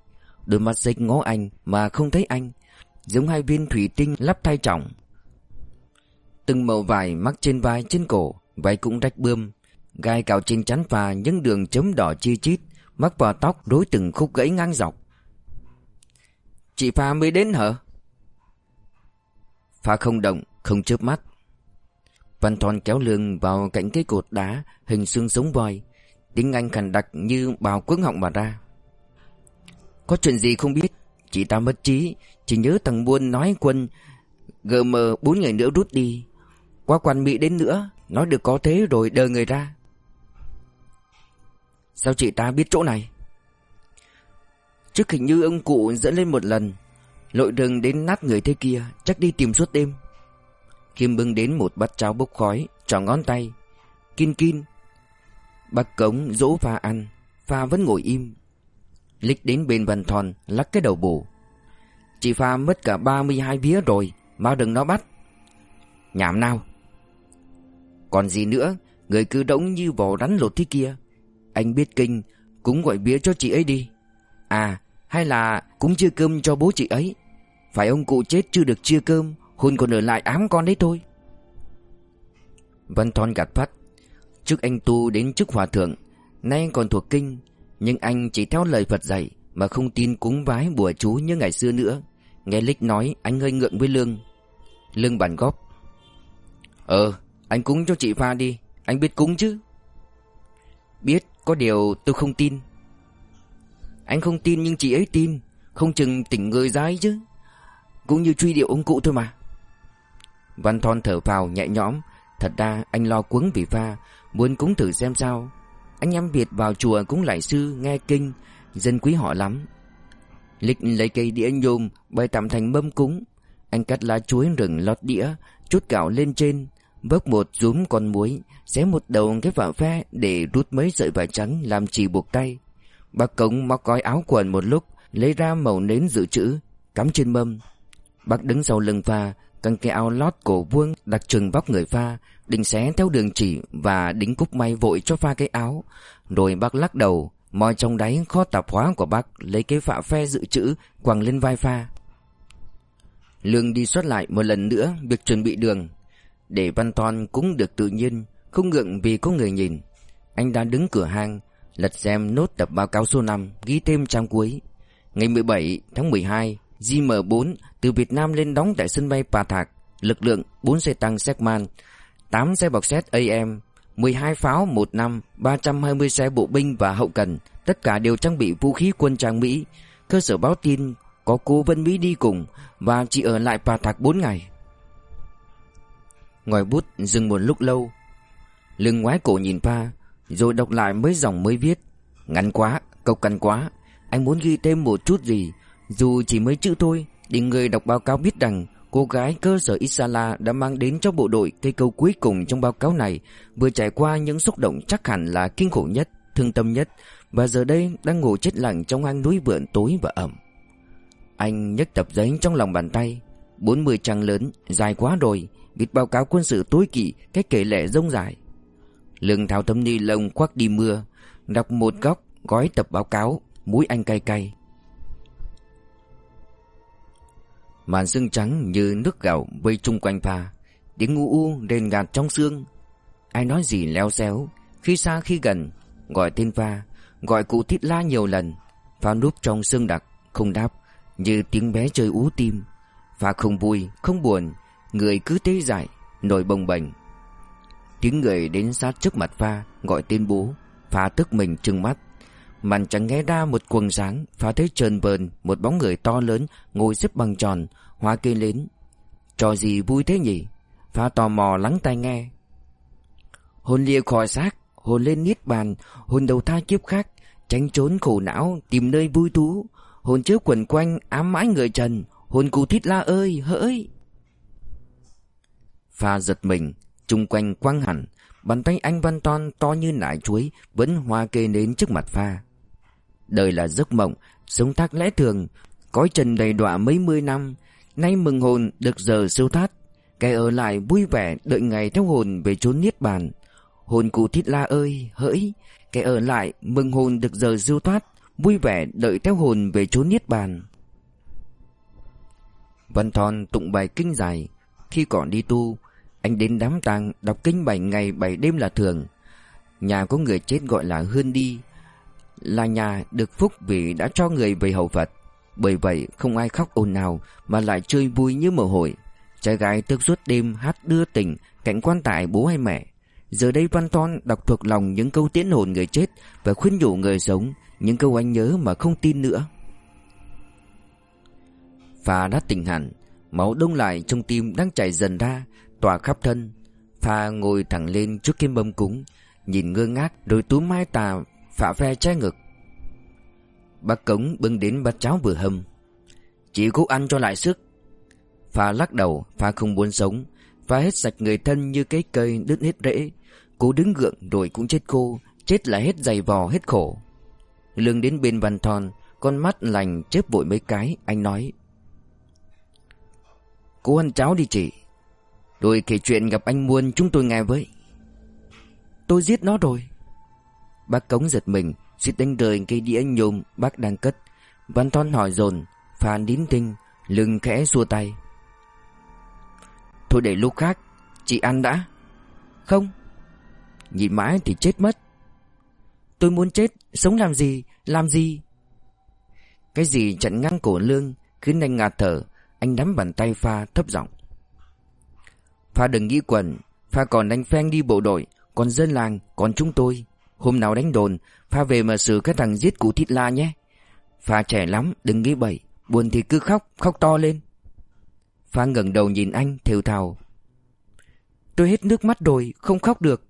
Đôi mắt dịch ngó anh mà không thấy anh, Giống hai viên thủy tinh lắp thay trọng. Từng màu vải mắc trên vai, trên cổ, Váy cũng rách bươm. Gai cào trên chắn phà những đường chấm đỏ chi chít, Mắc vào tóc rối từng khúc gãy ngang dọc. Chị Pha mới đến hả? Pha không động, không chớp mắt. Văn Thon kéo lương vào cạnh cái cột đá Hình xương sống voi. Tiếng Anh khàn đặc như bào cuống họng mà ra. Có chuyện gì không biết? Chị ta mất trí Chỉ nhớ thằng Buôn nói quân GM bốn ngày nữa rút đi. Qua quan Mỹ đến nữa Nói được có thế rồi đờ người ra. Sao chị ta biết chỗ này? Trước hình như ông cụ dẫn lên một lần. Lội đường đến nát người thế kia, Chắc đi tìm suốt đêm. Kim bưng đến một bát cháo bốc khói, Trỏ ngón tay. Kin kin Bác cống dỗ pha ăn, Pha vẫn ngồi im. Lích đến bên văn thòn, Lắc cái đầu bổ. Chị pha mất cả 32 vía rồi, Mau đừng nó bắt. Nhảm nào. Còn gì nữa, Người cứ đống như vỏ rắn lột thế kia. Anh biết kinh, Cũng gọi bía cho chị ấy đi. À Hay là cũng chia cơm cho bố chị ấy. Phải ông cụ chết chưa được chia cơm Hôn còn ở lại ám con đấy thôi. Văn Thon gạt phát. Trước anh tu đến chức hòa thượng, Nay còn thuộc kinh, Nhưng anh chỉ theo lời Phật dạy Mà không tin cúng vái bùa chú như ngày xưa nữa. Nghe Lích nói, anh hơi ngượng với Lương. Lương bàn góp. Ờ anh cúng cho chị pha đi, Anh biết cúng chứ? Biết, có điều tôi không tin. Anh không tin nhưng chị ấy tin. Không chừng tỉnh người ra ấy chứ. Cũng như truy điệu ông cụ thôi mà. Văn Thon thở vào nhẹ nhõm. Thật ra anh lo cuống vì pha. Muốn cũng thử xem sao. Anh em Việt vào chùa cúng lại sư, nghe kinh. Dân quý họ lắm. Lịch lấy cây đĩa nhôm, Bày tạm thành mâm cúng. Anh cắt lá chuối rừng lót đĩa, Chút gạo lên trên. Bớt một rúm con muối, Xé một đầu cái vỏ phe Để rút mấy sợi vải trắng làm chỉ buộc tay. Bác cống móc gói áo quần một lúc, Lấy ra màu nến dự trữ, Cắm trên mâm. Bác đứng sau lưng pha, Căng cái áo lót cổ vuông, đặc trưng vóc người pha, Định xé theo đường chỉ Và đính cúc may vội cho pha cái áo. Rồi bác lắc đầu, Moi trong đáy kho tạp hóa của bác, Lấy cái phạ phe dự trữ quàng lên vai pha. Lương đi xuất lại một lần nữa Việc chuẩn bị đường. Để văn toàn cũng được tự nhiên, Không ngượng vì có người nhìn. Anh đã đứng cửa hàng Lật xem nốt tập báo cáo số 5 Ghi thêm trang cuối. Ngày 17 tháng 12 JM4 từ Việt Nam lên đóng tại sân bay Pà Thạc, Lực lượng 4 xe tăng Segman 8 xe bọc xét AM 12 pháo 1 năm 320 xe bộ binh và hậu cần. Tất cả đều trang bị vũ khí quân trang Mỹ. Cơ sở báo tin có cố Vân Mỹ đi cùng Và chỉ ở lại Pà Thạc 4 ngày. Ngòi bút dừng một lúc lâu. Lưng ngoái cổ nhìn Pa rồi đọc lại mấy dòng mới viết. Ngắn quá, câu cằn quá. Anh muốn ghi thêm một chút gì? Dù chỉ mấy chữ thôi Để người đọc báo cáo biết rằng Cô gái cơ sở Isala đã mang đến cho bộ đội cây câu cuối cùng trong báo cáo này. Vừa trải qua những xúc động chắc hẳn là kinh khủng nhất, thương tâm nhất. Và giờ đây đang ngủ chết lặng trong hang núi vượn tối và ẩm. Anh nhấc tập giấy trong lòng bàn tay. 40 trang lớn, dài quá rồi. Viết báo cáo quân sự tối kỵ, cách kể lệ rông dài. Lưng tháo tấm ni lông khoác đi mưa Đọc một góc, gói tập báo cáo Mũi anh cay cay. Màn sương trắng như nước gạo vây chung quanh pha Tiếng u u rền gạt trong xương Ai nói gì leo xéo Khi xa khi gần Gọi tên pha Gọi cụ thít la nhiều lần. Pha núp trong xương đặc Không đáp Như tiếng bé chơi ú tim. Pha không vui không buồn Người cứ tê dại Nổi bồng bềnh. Tiếng người đến sát trước mặt pha, Gọi tên bố. Pha tức mình trừng mắt. Màn chẳng nghe ra một quần sáng Pha thấy trơn vờn Một bóng người to lớn Ngồi xếp bằng tròn, Hoa kêu lên. Trò gì vui thế nhỉ? Pha tò mò lắng tai nghe. Hồn lia khỏi xác, Hồn lên niết bàn, Hồn đầu tha kiếp khác, Tránh trốn khổ não, Tìm nơi vui thú. Hồn chớ quẩn quanh, ám mãi người trần, Hồn cụ thít la ơi, hỡi. Pha giật mình chung quanh quăng hẳn, Bàn tay anh Văn Ton to như nải chuối, Vẫn hoa kê đến trước mặt pha. Đời là giấc mộng, Sống thác lẽ thường Cõi trần đầy đọa mấy mươi năm. Nay mừng hồn được giờ siêu thoát, Kẻ ở lại vui vẻ đợi ngày theo hồn về chốn niết bàn. Hồn cụ thiết la ơi, hỡi, Kẻ ở lại mừng hồn được giờ siêu thoát, Vui vẻ đợi theo hồn về chốn niết bàn. Văn Thon tụng bài kinh dài, Khi còn đi tu anh đến đám tang, đọc kinh bảy ngày, bảy đêm là thường. Nhà có người chết gọi là hương đi. Là nhà được phúc vì đã cho người về hậu Phật. Bởi vậy, không ai khóc ồn nào Mà lại chơi vui như mở hội Trai gái thức suốt đêm hát đưa tình Cạnh quan tài bố hay mẹ. Giờ đây Văn Toan đọc thuộc lòng những câu tiễn hồn người chết Và khuyên nhủ người sống, Những câu anh nhớ mà không tin nữa. Phà đã tỉnh hẳn, Máu đông lại trong tim đang chảy dần ra. Tỏa khắp thân. Phà ngồi thẳng lên trước kim bông cúng, Nhìn ngơ ngác đôi túm mai tà Phả ve trái ngực Bác Cống bưng đến bát cháo vừa hâm Chỉ cố ăn cho lại sức. Pha lắc đầu, Pha không muốn sống. Pha hết sạch người thân như cái cây đứt hết rễ. Cố đứng gượng rồi cũng chết khô, Chết là hết dày vò, hết khổ. Lương đến bên văn thon Con mắt lành chớp vội mấy cái, Anh nói Cố ăn cháo đi chị. Tôi kể chuyện gặp anh Muôn chúng tôi nghe với. Tôi giết nó rồi. Bác Cống giật mình, suýt đánh rơi cây đĩa nhôm bác đang cất. Văn Thon hỏi dồn Phan đín tinh Lưng khẽ xua tay. Thôi để lúc khác, Chị ăn đã. Không. Nhịn mãi thì chết mất. Tôi muốn chết, Sống làm gì Làm gì? Cái gì chặn ngang cổ lương, Khiến anh ngạt thở. Anh nắm bàn tay pha thấp giọng. Pha đừng nghĩ quẩn Pha còn đánh phen đi bộ đội, Còn dân làng, Còn chúng tôi. Hôm nào đánh đồn Pha về mà xử cái thằng giết cụ thịt la nhé. Pha trẻ lắm, đừng nghĩ bậy, Buồn thì cứ khóc Khóc to lên. Pha ngẩng đầu nhìn anh, thều thào. Tôi hết nước mắt rồi, Không khóc được.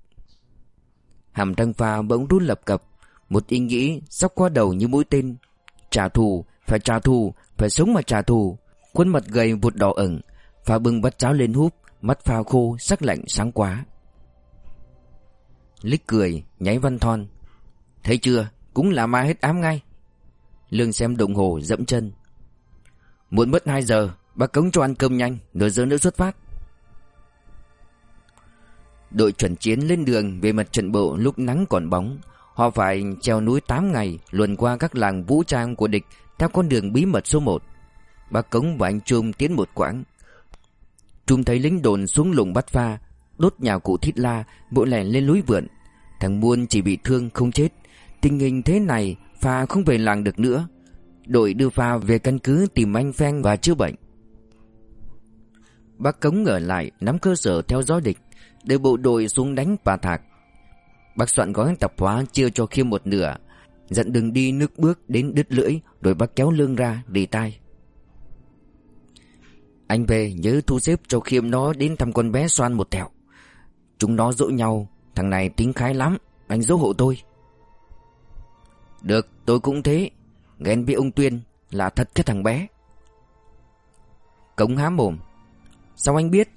Hàm răng pha bỗng run lập cập, Một ý nghĩ sóc qua đầu như mũi tên. Trả thù, Phải trả thù, Phải sống mà trả thù. Khuôn mặt gầy vụt đỏ ửng Pha bưng bát cháo lên húp. Mắt phao khô, sắc lạnh, sáng quá. Lích cười, Nháy văn thon. Thấy chưa? Cũng là ma hết ám ngay. Lương xem đồng hồ, dẫm chân. Muộn mất 2 giờ, Bác cống cho ăn cơm nhanh, Nửa giờ nữa xuất phát. Đội chuẩn chiến lên đường về mặt trận bộ lúc nắng còn bóng. Họ phải treo núi 8 ngày, Luồn qua các làng vũ trang của địch Theo con đường bí mật số 1 Bác Cống và anh Trung tiến một quãng. Trung thấy lính đồn xuống lùng bắt pha, Đốt nhà cụ Thít La Bộ lẻn lên núi vượn. Thằng Muôn chỉ bị thương không chết, Tình hình thế này Pha không về làng được nữa. Đội đưa Pha về căn cứ tìm anh phen và chữa bệnh. Bác Cống ở lại, nắm cơ sở theo dõi địch, Để bộ đội xuống đánh bà thạc. Bác soạn gói tập hóa chia cho Khiêm một nửa, Dặn đừng đi nước bước đến đứt lưỡi, Rồi bác kéo lương ra để tai. Anh về nhớ thu xếp cho Khiêm nó đến thăm con bé xoan một tẹo. Chúng nó dỗ nhau, Thằng này tính khái lắm, Anh dỗ hộ tôi. Được, tôi cũng thế. Ghen với ông Tuyên Là thật cái thằng bé. Cống há mồm. Sao anh biết?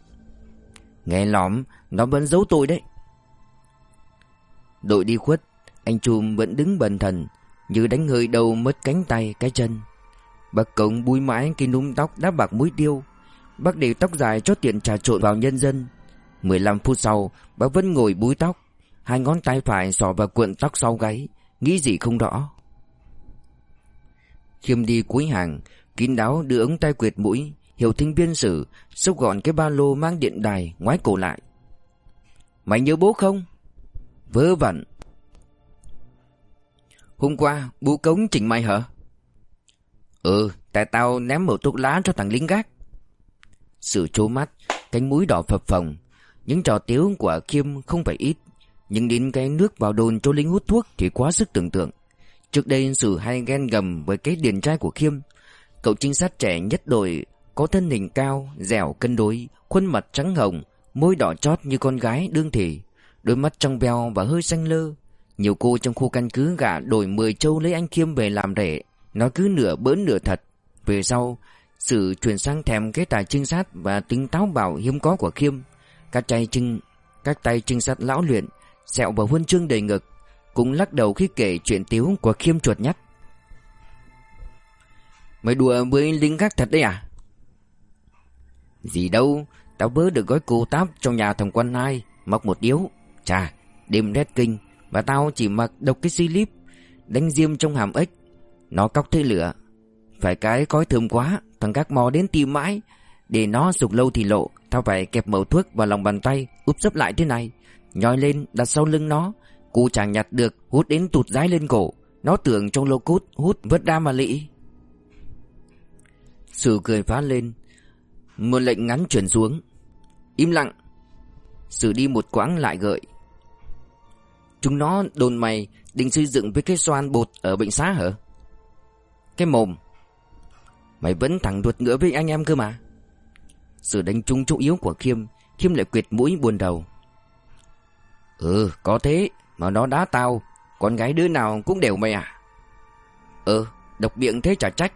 Nghe lỏm, Nó vẫn giấu tôi đấy. Đội đi khuất, Anh Trùm vẫn đứng bần thần, Như đánh hơi đầu mất cánh tay, cái chân. Bác Cống búi mãi cái núm tóc đá bạc muối tiêu Bác để tóc dài cho tiền trà trộn vào nhân dân. 15 phút sau Bác vẫn ngồi búi tóc. Hai ngón tay phải sò vào cuộn tóc sau gáy, Nghĩ gì không rõ. Khiêm đi cuối hàng, Kín đáo đưa ống tay quyệt mũi, Hiểu thính biên sử, Xúc gọn cái ba lô mang điện đài Ngoái cổ lại. Mày nhớ bố không? Vớ vẩn. Hôm qua, bố cống chỉnh mày hả? Ừ Tại tao ném một thuốc lá cho thằng lính gác sự trố mắt Cánh mũi đỏ phập phồng. Những trò tiếu của Kim không phải ít Nhưng đến cái nước vào đồn cho lính hút thuốc Thì quá sức tưởng tượng. Trước đây Sử hay ghen gầm với cái điền trai của Khiêm Cậu trinh sát trẻ nhất đội Có thân hình cao, dẻo cân đối Khuôn mặt trắng hồng Môi đỏ chót như con gái đương thị Đôi mắt trong veo và hơi xanh lơ. Nhiều cô trong khu căn cứ gả đổi 10 châu lấy anh Khiêm về làm rể Nó cứ nửa bỡn nửa thật. Về sau sự chuyển sang thèm cái tài trinh sát Và tính táo bảo hiếm có của Khiêm, Các tay trinh, Các tay trinh sát lão luyện, Sẹo vào huân chương đầy ngực, Cũng lắc đầu khi kể chuyện tiếu của Khiêm chuột nhắt. Mày đùa với lính gác thật đấy à? Gì đâu, Tao bớ được gói cô táp trong nhà thằng quan hai Móc một điếu. Chà, đêm rét kinh, Và tao chỉ mặc độc cái xi lip Đánh diêm trong hàm ếch. Nó cóc thế lửa phải cái coi thơm quá, Thằng gác mò đến tìm mãi. Để nó sụp lâu thì lộ, Tao phải kẹp mẩu thuốc vào lòng bàn tay, Úp sấp lại thế này. Nhói lên, đặt sau lưng nó. Cụ chẳng nhặt được, hút đến tụt rái lên cổ. Nó tưởng trong lô cút hút vớt đa mà lị. Sử cười phá lên. Một lệnh ngắn chuyển xuống. Im lặng. Sử đi một quãng lại gợi. Chúng nó đồn mày Định xây dựng với cái xoan bột ở bệnh xá hả? Cái mồm. Mày vẫn thẳng đuột ngựa với anh em cơ mà. Sự đánh trúng chỗ yếu của Khiêm Khiêm lại quyệt mũi buồn đầu. Ừ có thế, Mà nó đá tao, Con gái đứa nào cũng đều mày à? Ừ độc miệng thế chả trách.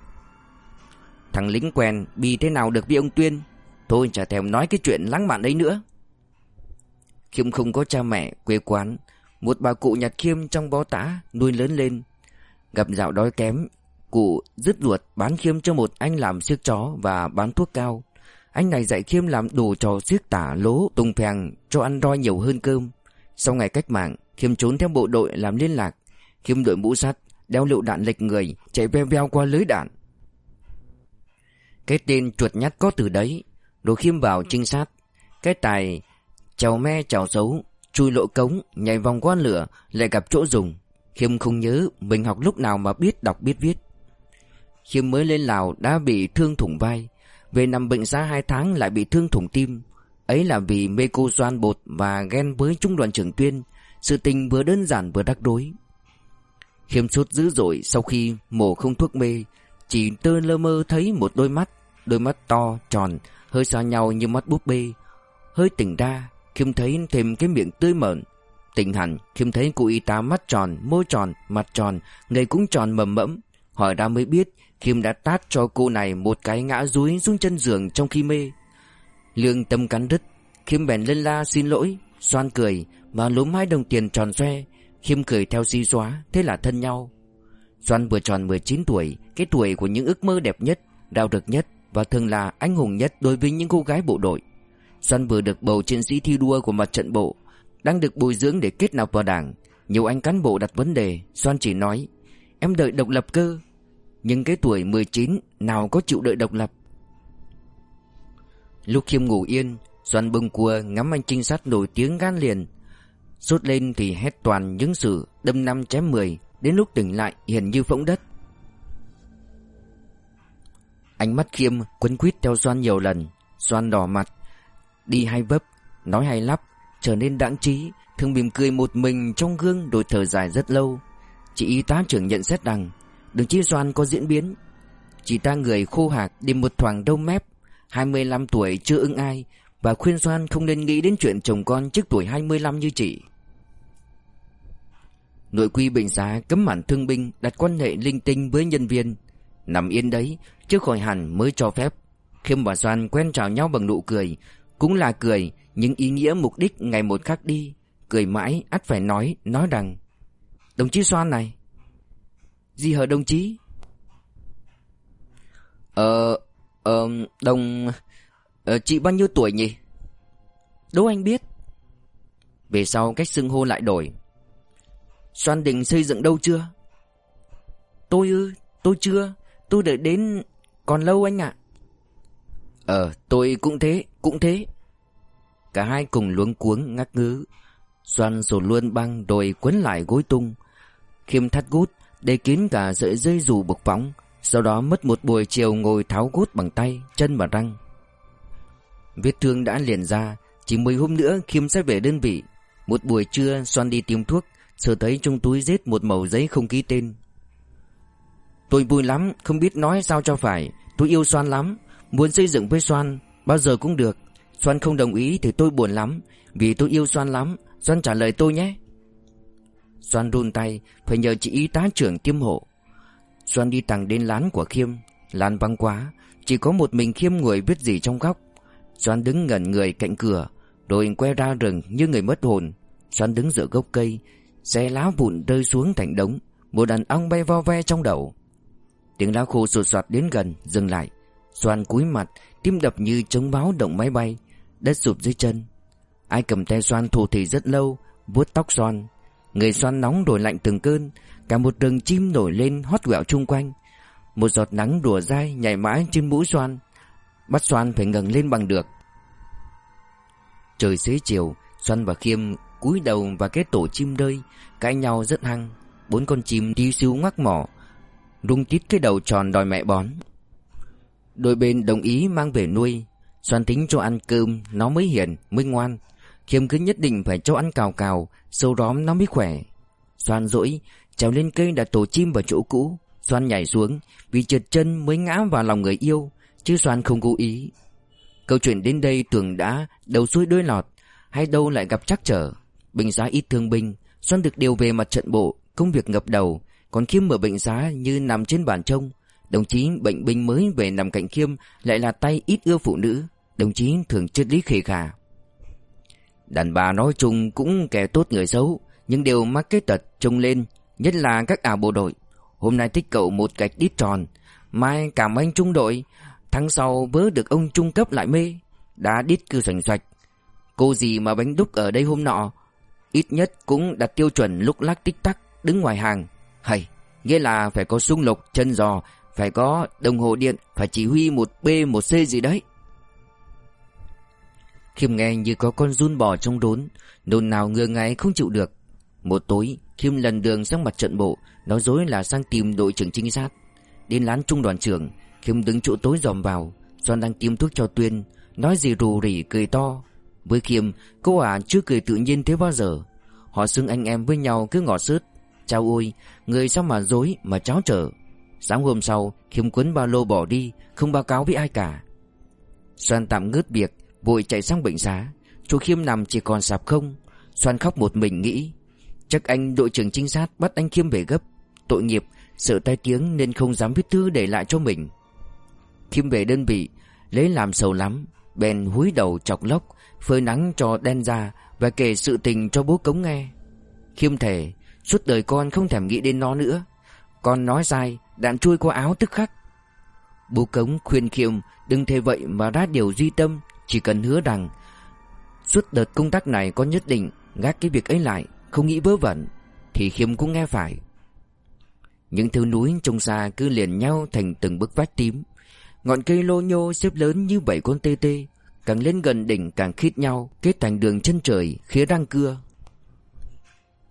Thằng lính quen Bi thế nào được với ông Tuyên? Thôi chả thèm nói cái chuyện lãng mạn ấy nữa. Khiêm không có cha mẹ, quê quán. Một bà cụ nhặt Khiêm trong bó tả Nuôi lớn lên. Gặp dạo đói kém Cụ dứt ruột bán Khiêm cho một anh làm siếc chó Và bán thuốc cao. Anh này dạy Khiêm làm đồ trò siếc tả lố Tùng phèng cho ăn roi nhiều hơn cơm. Sau ngày cách mạng, Khiêm trốn theo bộ đội làm liên lạc. Khiêm đội mũ sắt, Đeo lựu đạn lệch người, Chạy veo veo qua lưới đạn. Cái tên chuột nhắt có từ đấy. Đồ khiêm vào trinh sát. Cái tài Chào me chào xấu, Chui lỗ cống, Nhảy vòng qua lửa, Lại gặp chỗ dùng. Khiêm không nhớ Mình học lúc nào mà biết đọc biết viết khi mới lên Lào đã bị thương thủng vai. Về nằm bệnh xa hai tháng lại bị thương thủng tim. Ấy là vì mê cô doan bột và ghen với trung đoàn trưởng tuyên Sự tình vừa đơn giản vừa đắc đối Khiêm sốt dữ dội sau khi mổ không thuốc mê Chỉ tơ lơ mơ thấy một đôi mắt Đôi mắt to, tròn, hơi xa nhau như mắt búp bê. Hơi tỉnh ra, Khiêm thấy thêm cái miệng tươi mởn. Tỉnh hẳn, Khiêm thấy cụ y tá mắt tròn, môi tròn, mặt tròn, người cũng tròn mầm mẫm. Hỏi ra mới biết Khiêm đã tát cho cô này một cái ngã rúi xuống chân giường trong khi mê. Lương tâm cắn đứt Khiêm bèn lên la xin lỗi, Xoan cười Và lúm hai đồng tiền tròn xoe. Khiêm cười theo si xóa, Thế là thân nhau. Xoan vừa tròn 19 tuổi, Cái tuổi của những ước mơ đẹp nhất Đau được nhất Và thường là anh hùng nhất đối với những cô gái bộ đội. Xoan vừa được bầu chiến sĩ thi đua của mặt trận bộ, Đang được bồi dưỡng để kết nạp vào đảng. Nhiều anh cán bộ đặt vấn đề, Xoan chỉ nói, Em đợi độc lập cơ nhưng cái tuổi 19 nào có chịu đợi độc lập. Lúc Khiêm ngủ yên, Doan bưng cua ngắm anh trinh sát nổi tiếng gan liền. Sốt lên thì hét toàn những sự Đâm năm chém mười, Đến lúc tỉnh lại hiền như phỗng đất. Ánh mắt Khiêm quấn quýt theo Doan nhiều lần. Doan đỏ mặt, Đi hay vấp, Nói hay lắp Trở nên đáng trí, Thường mỉm cười một mình trong gương Rồi thở dài rất lâu. Chị y tá trưởng nhận xét rằng Đường chi Doan có diễn biến. Chỉ ta người khô hạc đi một thoảng đâu mép 25 tuổi chưa ưng ai, Và khuyên Doan không nên nghĩ đến chuyện chồng con trước tuổi 25 như chị. Nội quy bệnh giá cấm hẳn thương binh, đặt quan hệ linh tinh với nhân viên. Nằm yên đấy, Chứ khỏi hẳn mới cho phép. Khiêm và Doan quen chào nhau bằng nụ cười. Cũng là cười, Nhưng ý nghĩa mục đích ngày một khác đi. Cười mãi, ắt phải nói Nói rằng, Đồng chí Doan này gì hả đồng chí Ờ Ờ, đồng... Ờ, chị bao nhiêu tuổi nhỉ? Đố anh biết. Về sau cách xưng hô lại đổi. Xoan định xây dựng đâu chưa? Tôi ư, tôi chưa. Tôi đợi đến... Còn lâu anh ạ. Ờ, tôi cũng thế, cũng thế. Cả hai cùng luống cuống ngắc ngứ. Xoan sổ luôn băng rồi quấn lại gối tung. Khiêm thắt gút, để kín cả sợi dây dù bực phóng. Sau đó mất một buổi chiều ngồi tháo gút bằng tay, chân và răng. Vết thương đã liền ra Chỉ 10 hôm nữa Khiêm sẽ về đơn vị. Một buổi trưa Xoan đi tìm thuốc Sờ thấy trong túi rết một mẩu giấy không ký tên. Tôi vui lắm Không biết nói sao cho phải. Tôi yêu Xoan lắm Muốn xây dựng với Xoan Bao giờ cũng được. Xoan không đồng ý thì tôi buồn lắm. Vì tôi yêu Xoan lắm Xoan trả lời tôi nhé. Xoan run tay, Phải nhờ chị y tá trưởng tiêm hộ. Doan đi thẳng đến lán của Khiêm. Lán vắng quá, Chỉ có một mình Khiêm ngồi viết gì trong góc. Doan đứng ngẩn người cạnh cửa Rồi quay ra rừng như người mất hồn. Doan đứng giữa gốc cây Xe lá vụn rơi xuống thành đống, Một đàn ong bay vo ve trong đầu. Tiếng lá khô sột soạt đến gần, Dừng lại. Doan cúi mặt, Tim đập như chống báo động máy bay, Đất sụp dưới chân. Ai cầm tay Doan thủ thì rất lâu, vuốt tóc Doan. Người xoan nóng đổi lạnh từng cơn Cả một rừng chim nổi lên hót quẹo chung quanh. Một giọt nắng đùa dai nhảy mãi trên mũi xoan Bắt xoan phải ngẩng lên bằng được. Trời xế chiều Xoan và Khiêm cúi đầu và cái tổ chim rơi Cãi nhau rất hăng. Bốn con chim đi xíu ngoắc mỏ Rung tít cái đầu tròn đòi mẹ bón. Đôi bên đồng ý mang về nuôi Xoan tính cho ăn cơm Nó mới hiền, mới ngoan. Khiêm cứ nhất định phải cho ăn cào cào Sâu róm nó mới khỏe. Xoan rỗi, Trèo lên cây đặt tổ chim vào chỗ cũ. Xoan nhảy xuống Vì trượt chân mới ngã vào lòng người yêu Chứ Xoan không cố ý. Câu chuyện đến đây tưởng đã đầu xuôi đôi lọt Hay đâu lại gặp trắc trở. Bệnh giá ít thương binh Xoan được điều về mặt trận bộ Công việc ngập đầu. Còn Khiêm ở bệnh giá như nằm trên bàn trông. Đồng chí bệnh binh mới về nằm cạnh Khiêm Lại là tay ít ưa phụ nữ. Đồng chí thường triết lý khề khà. Đàn bà nói chung cũng kẻ tốt người xấu Nhưng đều mắc cái tật trông lên Nhất là các ảo bộ đội. Hôm nay thích cậu một gạch đít tròn Mai cảm anh trung đội. Tháng sau vớ được ông trung cấp lại mê Đã đít cứ sành xoạch. Cô gì mà bánh đúc ở đây hôm nọ? Ít nhất cũng đặt tiêu chuẩn lúc lắc tích tắc Đứng ngoài hàng. Hay Nghĩa là phải có sung lục, chân giò Phải có đồng hồ điện Phải chỉ huy một B một C gì đấy. Khiêm nghe như có con run bò trong đốn, Nôn nào ngừa ngáy không chịu được. Một tối, Khiêm lần đường sang mặt trận bộ, Nói dối là sang tìm đội trưởng trinh sát. Đến lán trung đoàn trưởng, Khiêm đứng chỗ tối dòm vào, Doan đang tiêm thuốc cho Tuyên, Nói gì rù rỉ, cười to. Với Khiêm, cô ả chưa cười tự nhiên thế bao giờ. Họ xưng anh em với nhau cứ ngọt sứt Chào ôi, Người sao mà dối mà cháo trở. Sáng hôm sau, Khiêm quấn ba lô bỏ đi, Không báo cáo với ai cả. Soan tạm ngớt việc Vội chạy sang bệnh xá. Chú Khiêm nằm chỉ còn sạp không, xoan khóc một mình nghĩ. Chắc anh đội trưởng trinh sát bắt anh Khiêm về gấp. Tội nghiệp, Sợ tai tiếng nên không dám viết thư để lại cho mình. Khiêm về đơn vị, Lấy làm sầu lắm. Bèn húi đầu chọc lóc, Phơi nắng cho đen ra Và kể sự tình cho bố cống nghe. Khiêm thề, Suốt đời con không thèm nghĩ đến nó nữa. Con nói sai, Đạn chui qua áo tức khắc. Bố cống khuyên Khiêm, Đừng thề vậy mà ra điều duy tâm. Chỉ cần hứa rằng, Suốt đợt công tác này con nhất định Gác cái việc ấy lại, Không nghĩ vớ vẩn, Thì Khiêm cũng nghe phải. Những thứ núi trông xa cứ liền nhau thành từng bức vách tím. Ngọn cây lô nhô xếp lớn như bảy con tê tê, Càng lên gần đỉnh càng khít nhau, Kết thành đường chân trời khía răng cưa.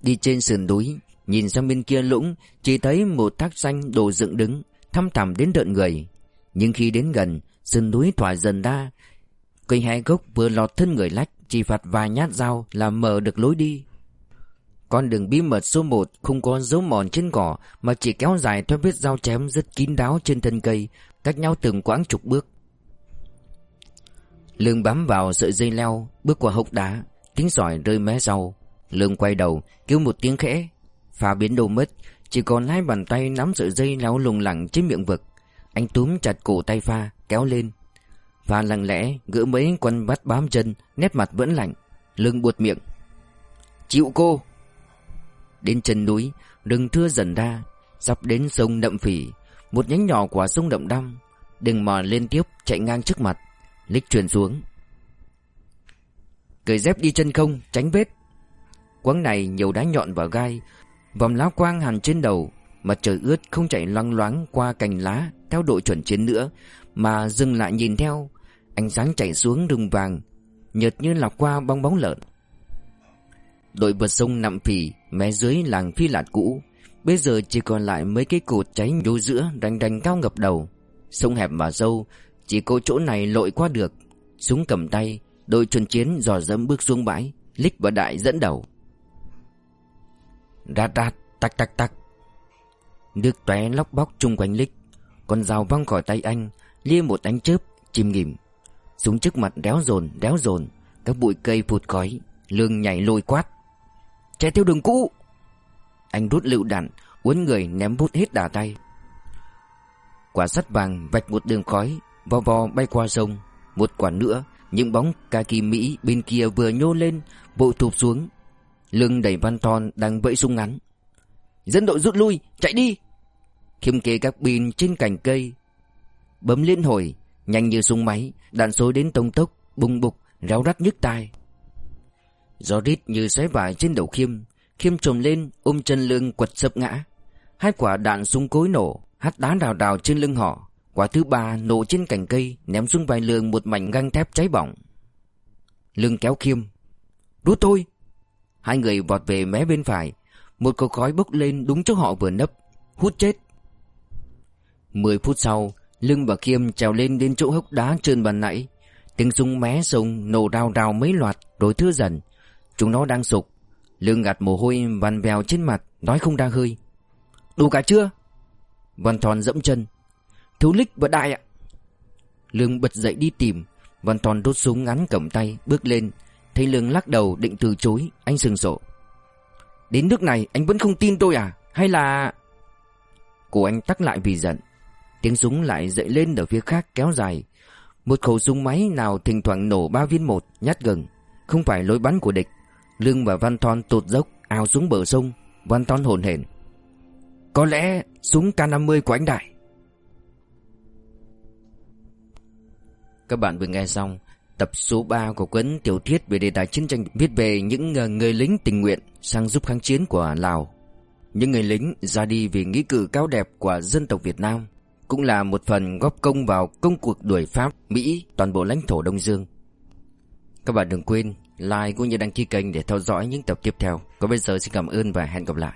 Đi trên sườn núi, Nhìn sang bên kia lũng, Chỉ thấy một thác xanh đồ dựng đứng, Thăm thẳm đến đợn người. Nhưng khi đến gần, Sườn núi thoải dần ra Cây hai gốc vừa lọt thân người lách, Chỉ phạt vài nhát dao là mở được lối đi. Con đường bí mật số 1 Không có dấu mòn trên cỏ, Mà chỉ kéo dài theo vết dao chém rất kín đáo trên thân cây, Cách nhau từng quãng chục bước. Lương bám vào sợi dây leo, Bước qua hốc đá, Tiếng sỏi rơi mé sau. Lương quay đầu, kêu một tiếng khẽ. Pha biến đâu mất, Chỉ còn hai bàn tay nắm sợi dây leo lùng lẳng trên miệng vực. Anh túm chặt cổ tay pha, Kéo lên và lặng lẽ gỡ mấy quần bắt bám chân, Nét mặt vẫn lạnh, lưng buột miệng. Chịu cô. Đến chân núi, Rừng thưa dần ra Sắp đến sông đậm Phỉ Một nhánh nhỏ của sông Đậm Đăm Đừng mò lên tiếp chạy ngang trước mặt Lích truyền xuống. Cởi dép đi chân không, tránh vết. Quán này nhiều đá nhọn và gai, Vòng lá quang hằn trên đầu Mặt trời ướt không chạy loang loáng qua cành lá Theo độ chuẩn chiến nữa Mà dừng lại nhìn theo Ánh sáng chảy xuống rừng vàng, Nhợt như lọc qua bong bóng lợn. Đội vượt sông nằm phì Mé dưới làng phi lạt cũ, Bây giờ chỉ còn lại mấy cái cột cháy nhô giữa Đành đành cao ngập đầu. Sông hẹp và sâu, Chỉ có chỗ này lội qua được. Súng cầm tay, Đội chuẩn chiến dò dẫm bước xuống bãi, Lích và Đại dẫn đầu. Rát rát, Tắc tắc tắc. Nước tóe lóc bóc chung quanh Lích, Con dao văng khỏi tay anh, Lia một ánh chớp, chìm nghỉm. Súng trước mặt đéo dồn đéo dồn Các bụi cây phụt khói, Lương nhảy lôi quát. Chạy theo đường cũ! Anh rút lựu đạn, Uốn người ném bút hết đà tay. Quả sắt vàng vạch một đường khói Vò vò bay qua sông. Một quả nữa, Những bóng kaki Mỹ bên kia vừa nhô lên, Bộ thụp xuống. Lưng đẩy Văn Thon đang vẫy súng ngắn. Dân đội rút lui, Chạy đi! Khiêm kê các pin trên cành cây. Bấm liên hồi Nhanh như súng máy Đạn xối đến tông tốc Bùng bục, Ráo rắt nhức tai. Gió rít như xoáy vải trên đầu Khiêm Khiêm trồm lên, ôm chân lưng quật sập ngã. Hai quả đạn súng cối nổ, Hắt đá đào đào trên lưng họ. Quả thứ ba nổ trên cành cây, Ném xuống vai lương một mảnh găng thép cháy bỏng. Lương kéo Khiêm. Rút thôi. Hai người vọt về mé bên phải. Một cột khói bốc lên đúng chỗ họ vừa nấp. Hút chết. Mười phút sau Lưng và Khiêm trèo lên đến chỗ hốc đá trơn bàn nãy. Tiếng súng mé sông nổ rào rào mấy loạt, Rồi thưa dần. Chúng nó đang sụp Lương gạt mồ hôi vằn vèo trên mặt, Nói không ra hơi. Đủ cả chưa? Văn Thòn dẫm chân. Thiếu lích và đại ạ. Lương bật dậy đi tìm. Văn Thòn đốt súng ngắn cầm tay, Bước lên. Thấy Lương lắc đầu định từ chối, Anh sừng sộ. Đến nước này, anh vẫn không tin tôi à? Hay là của anh tắc lại vì giận. Tiếng súng lại dậy lên ở phía khác kéo dài. Một khẩu súng máy nào thỉnh thoảng nổ ba viên một, Nhát gần Không phải lối bắn của địch. Lương và Văn Thon tụt dốc, ào xuống bờ sông. Văn Thon hồn hển. Có lẽ súng K50 của anh Đại. Các bạn vừa nghe xong tập số 3 của cuốn tiểu thuyết về đề tài chiến tranh, viết về những ờ, người lính tình nguyện sang giúp kháng chiến của Lào. Những người lính ra đi vì nghĩa cử cao đẹp của dân tộc Việt Nam. Cũng là một phần góp công vào công cuộc đuổi Pháp, Mỹ, toàn bộ lãnh thổ Đông Dương. Các bạn đừng quên like cũng như đăng ký kênh để theo dõi những tập tiếp theo. Còn bây giờ xin cảm ơn và hẹn gặp lại.